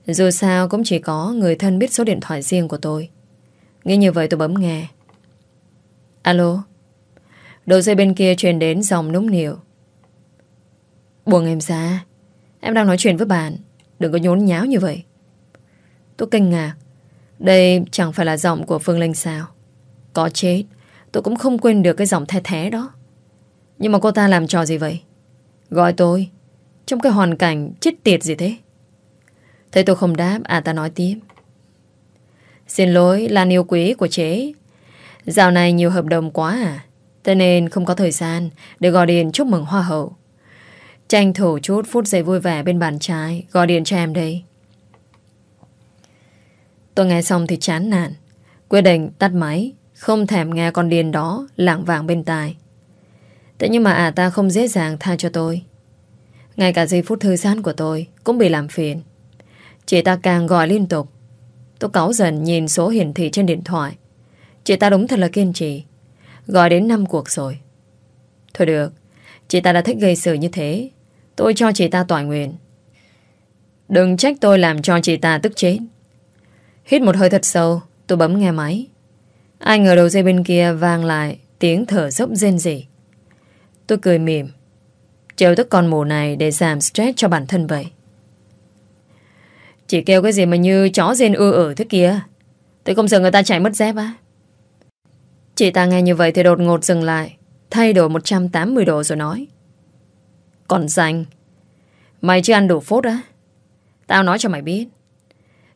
Dù sao cũng chỉ có người thân biết số điện thoại riêng của tôi. Nghĩ như vậy tôi bấm nghe. Alo? Đầu dây bên kia truyền đến dòng núng nịu. Buông em ra. Em đang nói chuyện với bạn. Đừng có nhốn nháo như vậy. Tôi kinh ngạc. Đây chẳng phải là giọng của Phương Linh sao? Có chết. Tôi cũng không quên được cái giọng the thế đó. Nhưng mà cô ta làm trò gì vậy? Gọi tôi Trong cái hoàn cảnh chết tiệt gì thế Thấy tôi không đáp À ta nói tiếp Xin lỗi là yêu quý của chế Dạo này nhiều hợp đồng quá à Thế nên không có thời gian Để gọi điện chúc mừng hoa hậu Tranh thủ chút phút giây vui vẻ bên bàn trái Gọi điện cho em đây Tôi nghe xong thì chán nản. Quyết định tắt máy, Không thèm nghe con điên đó Lạng vàng bên tai. Thế nhưng mà à ta không dễ dàng tha cho tôi. Ngay cả giây phút thư giãn của tôi Cũng bị làm phiền. Chị ta càng gọi liên tục. Tôi cáu dần nhìn số hiển thị trên điện thoại. Chị ta đúng thật là kiên trì. Gọi đến 5 cuộc rồi. Thôi được, Chị ta đã thích gây sự như thế. Tôi cho chị ta tỏa nguyện. Đừng trách tôi làm cho chị ta tức chết. Hít một hơi thật sâu, Tôi bấm nghe máy. Ai ngờ đầu dây bên kia vang lại Tiếng thở dốc rên rỉ. Tôi cười mỉm. Trêu tức con mù này để giảm stress cho bản thân vậy. Chỉ kêu cái gì mà như chó rên ưa ử thế kia. Tôi không sợ người ta chạy mất dép á. Chị ta nghe như vậy thì đột ngột dừng lại, Thay đổi 180 độ rồi nói. Còn danh Mày chưa ăn đủ phốt á. Tao nói cho mày biết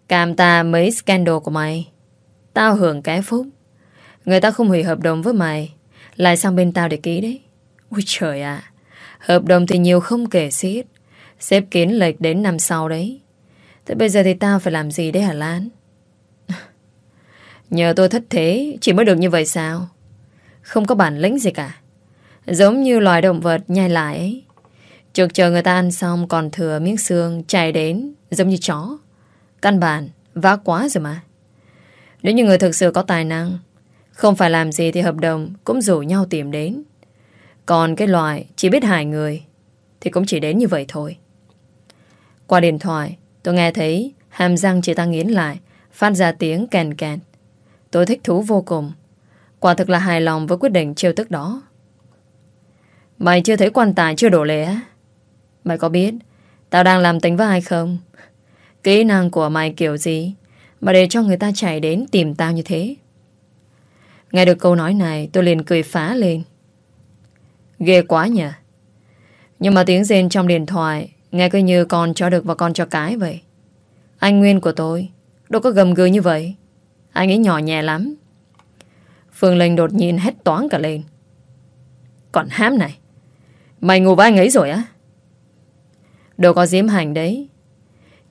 Cảm ta mấy scandal của mày? Tao hưởng cái phúc. Người ta không hủy hợp đồng với mày, Lại sang bên tao để ký đấy. Ôi trời ạ. Hợp đồng thì nhiều không kể xiết. Xếp kín lệch đến năm sau đấy. Thế bây giờ thì tao phải làm gì đấy hả Lan? <laughs> Nhờ tôi thất thế, Chỉ mới được như vậy sao? Không có bản lĩnh gì cả. Giống như loài động vật nhai lại ấy. Trực chờ người ta ăn xong Còn thừa miếng xương chạy đến, Giống như chó. Căn bản, vá quá rồi mà. Nếu như người thực sự có tài năng, Không phải làm gì thì hợp đồng Cũng rủ nhau tìm đến. Còn cái loại chỉ biết hại người Thì cũng chỉ đến như vậy thôi. Qua điện thoại, Tôi nghe thấy hàm răng chị ta nghiến lại, Phát ra tiếng kèn kèn Tôi thích thú vô cùng. Quả thực là hài lòng với quyết định trêu tức đó. Mày chưa thấy quan tài chưa đổ lệ á? Mày có biết Tao đang làm tính với ai không? Kỹ năng của mày kiểu gì? Mà để cho người ta chạy đến tìm tao như thế. Nghe được câu nói này, Tôi liền cười phá lên. Ghê quá nhỉ. Nhưng mà tiếng rên trong điện thoại, Nghe cứ như con cho được và con cho cái vậy. Anh Nguyên của tôi, Đâu có gầm gừ như vậy. Anh ấy nhỏ nhẹ lắm. Phương Linh đột nhiên hét toán cả lên. Còn hám này, Mày ngủ với anh ấy rồi á? Đâu có diễm hành đấy.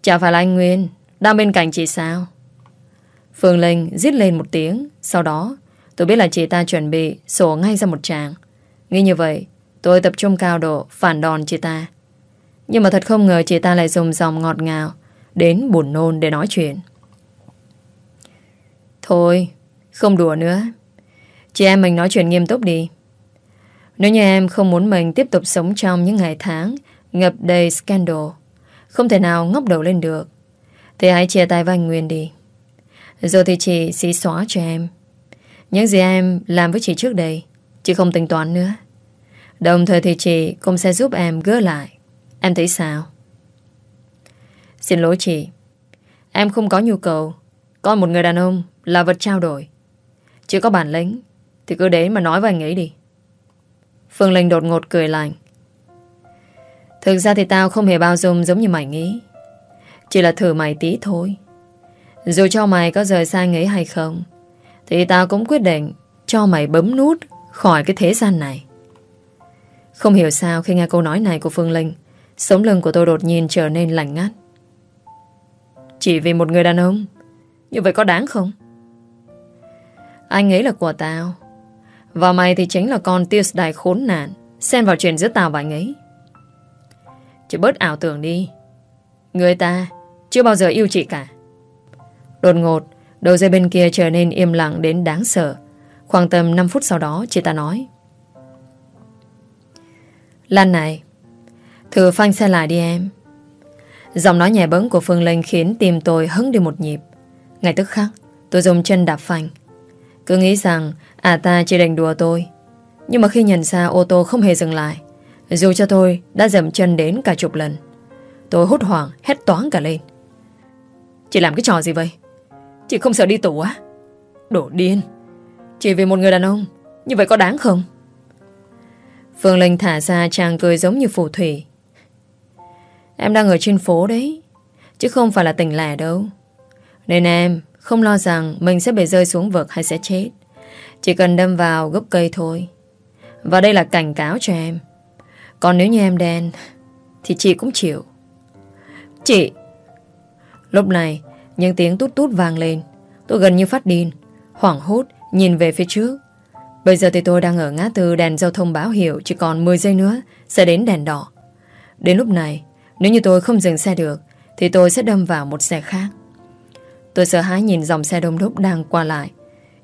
Chả phải là anh Nguyên. Đang bên cạnh chị sao? Phương Linh giết lên một tiếng. Sau đó tôi biết là chị ta chuẩn bị Sổ ngay ra một tràng. Nghĩ như vậy tôi tập trung cao độ Phản đòn chị ta. Nhưng mà thật không ngờ chị ta lại dùng dòng ngọt ngào Đến buồn nôn để nói chuyện. Thôi Không đùa nữa. Chị em mình nói chuyện nghiêm túc đi. Nếu như em không muốn mình tiếp tục sống trong những ngày tháng ngập đầy scandal, không thể nào ngóc đầu lên được, thì hãy chia tay với anh Nguyên đi. Rồi thì chị sẽ xóa cho em. Những gì em làm với chị trước đây, chị không tính toán nữa. Đồng thời thì chị cũng sẽ giúp em gỡ lại. Em thấy sao? Xin lỗi chị. Em không có nhu cầu. Có một người đàn ông là vật trao đổi. chưa có bản lĩnh thì cứ đến mà nói với anh ấy đi. Phương Linh đột ngột cười lạnh. Thực ra thì tao không hề bao dung giống như mày nghĩ. Chỉ là thử mày tí thôi. Dù cho mày có rời xa nghĩ hay không, thì tao cũng quyết định cho mày bấm nút khỏi cái thế gian này. Không hiểu sao khi nghe câu nói này của Phương Linh, sống lưng của tôi đột nhiên trở nên lạnh ngắt. Chỉ vì một người đàn ông, như vậy có đáng không? Anh ấy là của tao, và mày thì chính là con tiêu đại khốn nạn, xen vào chuyện giữa tao và anh ấy. Chị bớt ảo tưởng đi. Người ta chưa bao giờ yêu chị cả. Đột ngột Đầu dây bên kia trở nên im lặng đến đáng sợ. Khoảng tầm 5 phút sau đó, Chị ta nói. Lan này, Thử phanh xe lại đi em. Giọng nói nhẹ bấn của Phương Linh Khiến tim tôi hứng đi một nhịp. Ngay tức khắc, tôi dùng chân đạp phanh. Cứ nghĩ rằng À ta chỉ đành đùa tôi. Nhưng mà khi nhận ra ô tô không hề dừng lại dù cho tôi đã dầm chân đến cả chục lần, Tôi hốt hoảng hét toán cả lên. Chị làm cái trò gì vậy? Chị không sợ đi tù á? Đổ điên. Chỉ vì một người đàn ông, Như vậy có đáng không? Phương Linh thả ra chàng cười giống như phù thủy. Em đang ở trên phố đấy, Chứ không phải là tỉnh lẻ đâu. Nên em không lo rằng Mình sẽ bị rơi xuống vực hay sẽ chết. Chỉ cần đâm vào gốc cây thôi. Và đây là cảnh cáo cho em còn nếu như em đen, Thì chị cũng chịu. Chị! Lúc này, những tiếng tút tút vang lên. Tôi gần như phát điên, Hoảng hốt, nhìn về phía trước. Bây giờ thì tôi đang ở ngã tư đèn giao thông báo hiệu, Chỉ còn 10 giây nữa Sẽ đến đèn đỏ. Đến lúc này, Nếu như tôi không dừng xe được, Thì tôi sẽ đâm vào một xe khác. Tôi sợ hãi nhìn dòng xe đông đúc đang qua lại.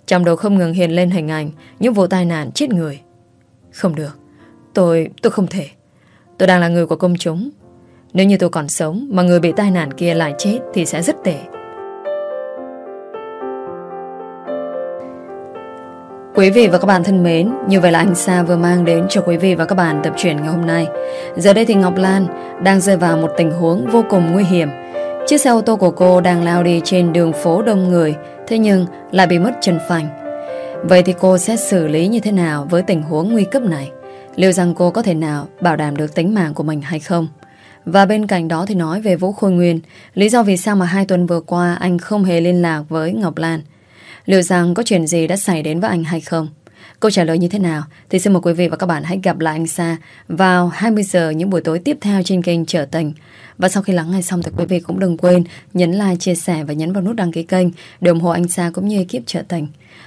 Trong đầu không ngừng hiện lên hình ảnh Những vụ tai nạn chết người. Không được. Tôi, tôi không thể Tôi đang là người của công chúng Nếu như tôi còn sống Mà người bị tai nạn kia lại chết Thì sẽ rất tệ Quý vị và các bạn thân mến, như vậy là anh Sa vừa mang đến cho quý vị và các bạn tập truyện ngày hôm nay. Giờ đây thì Ngọc Lan đang rơi vào một tình huống vô cùng nguy hiểm. Chiếc xe ô tô của cô đang lao đi trên đường phố đông người, thế nhưng lại bị mất chân phanh. Vậy thì cô sẽ xử lý như thế nào với tình huống nguy cấp này? Liệu rằng cô có thể nào bảo đảm được tính mạng của mình hay không? Và bên cạnh đó thì nói về Vũ Khôi Nguyên Lý do vì sao mà hai tuần vừa qua Anh không hề liên lạc với Ngọc Lan Liệu rằng có chuyện gì đã xảy đến với anh hay không? Câu trả lời như thế nào? Thì xin mời quý vị và các bạn hãy gặp lại anh Sa Vào 20 giờ những buổi tối tiếp theo trên kênh Trở Tình Và sau khi lắng nghe xong thì quý vị cũng đừng quên Nhấn like, chia sẻ và nhấn vào nút đăng ký kênh Để ủng hộ anh Sa cũng như ekip Trở Tình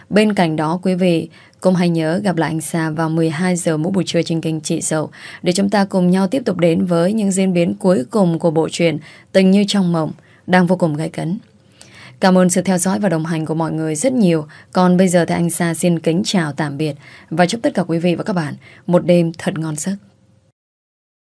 Bên cạnh đó, quý vị cũng hãy nhớ gặp lại anh Sa vào 12 giờ mỗi buổi trưa trên kênh Chị Dậu để chúng ta cùng nhau tiếp tục đến với những diễn biến cuối cùng của bộ truyện Tình như trong mộng, đang vô cùng gây cấn. Cảm ơn sự theo dõi và đồng hành của mọi người rất nhiều. Còn bây giờ thì anh Sa xin kính chào tạm biệt và chúc tất cả quý vị và các bạn một đêm thật ngon giấc.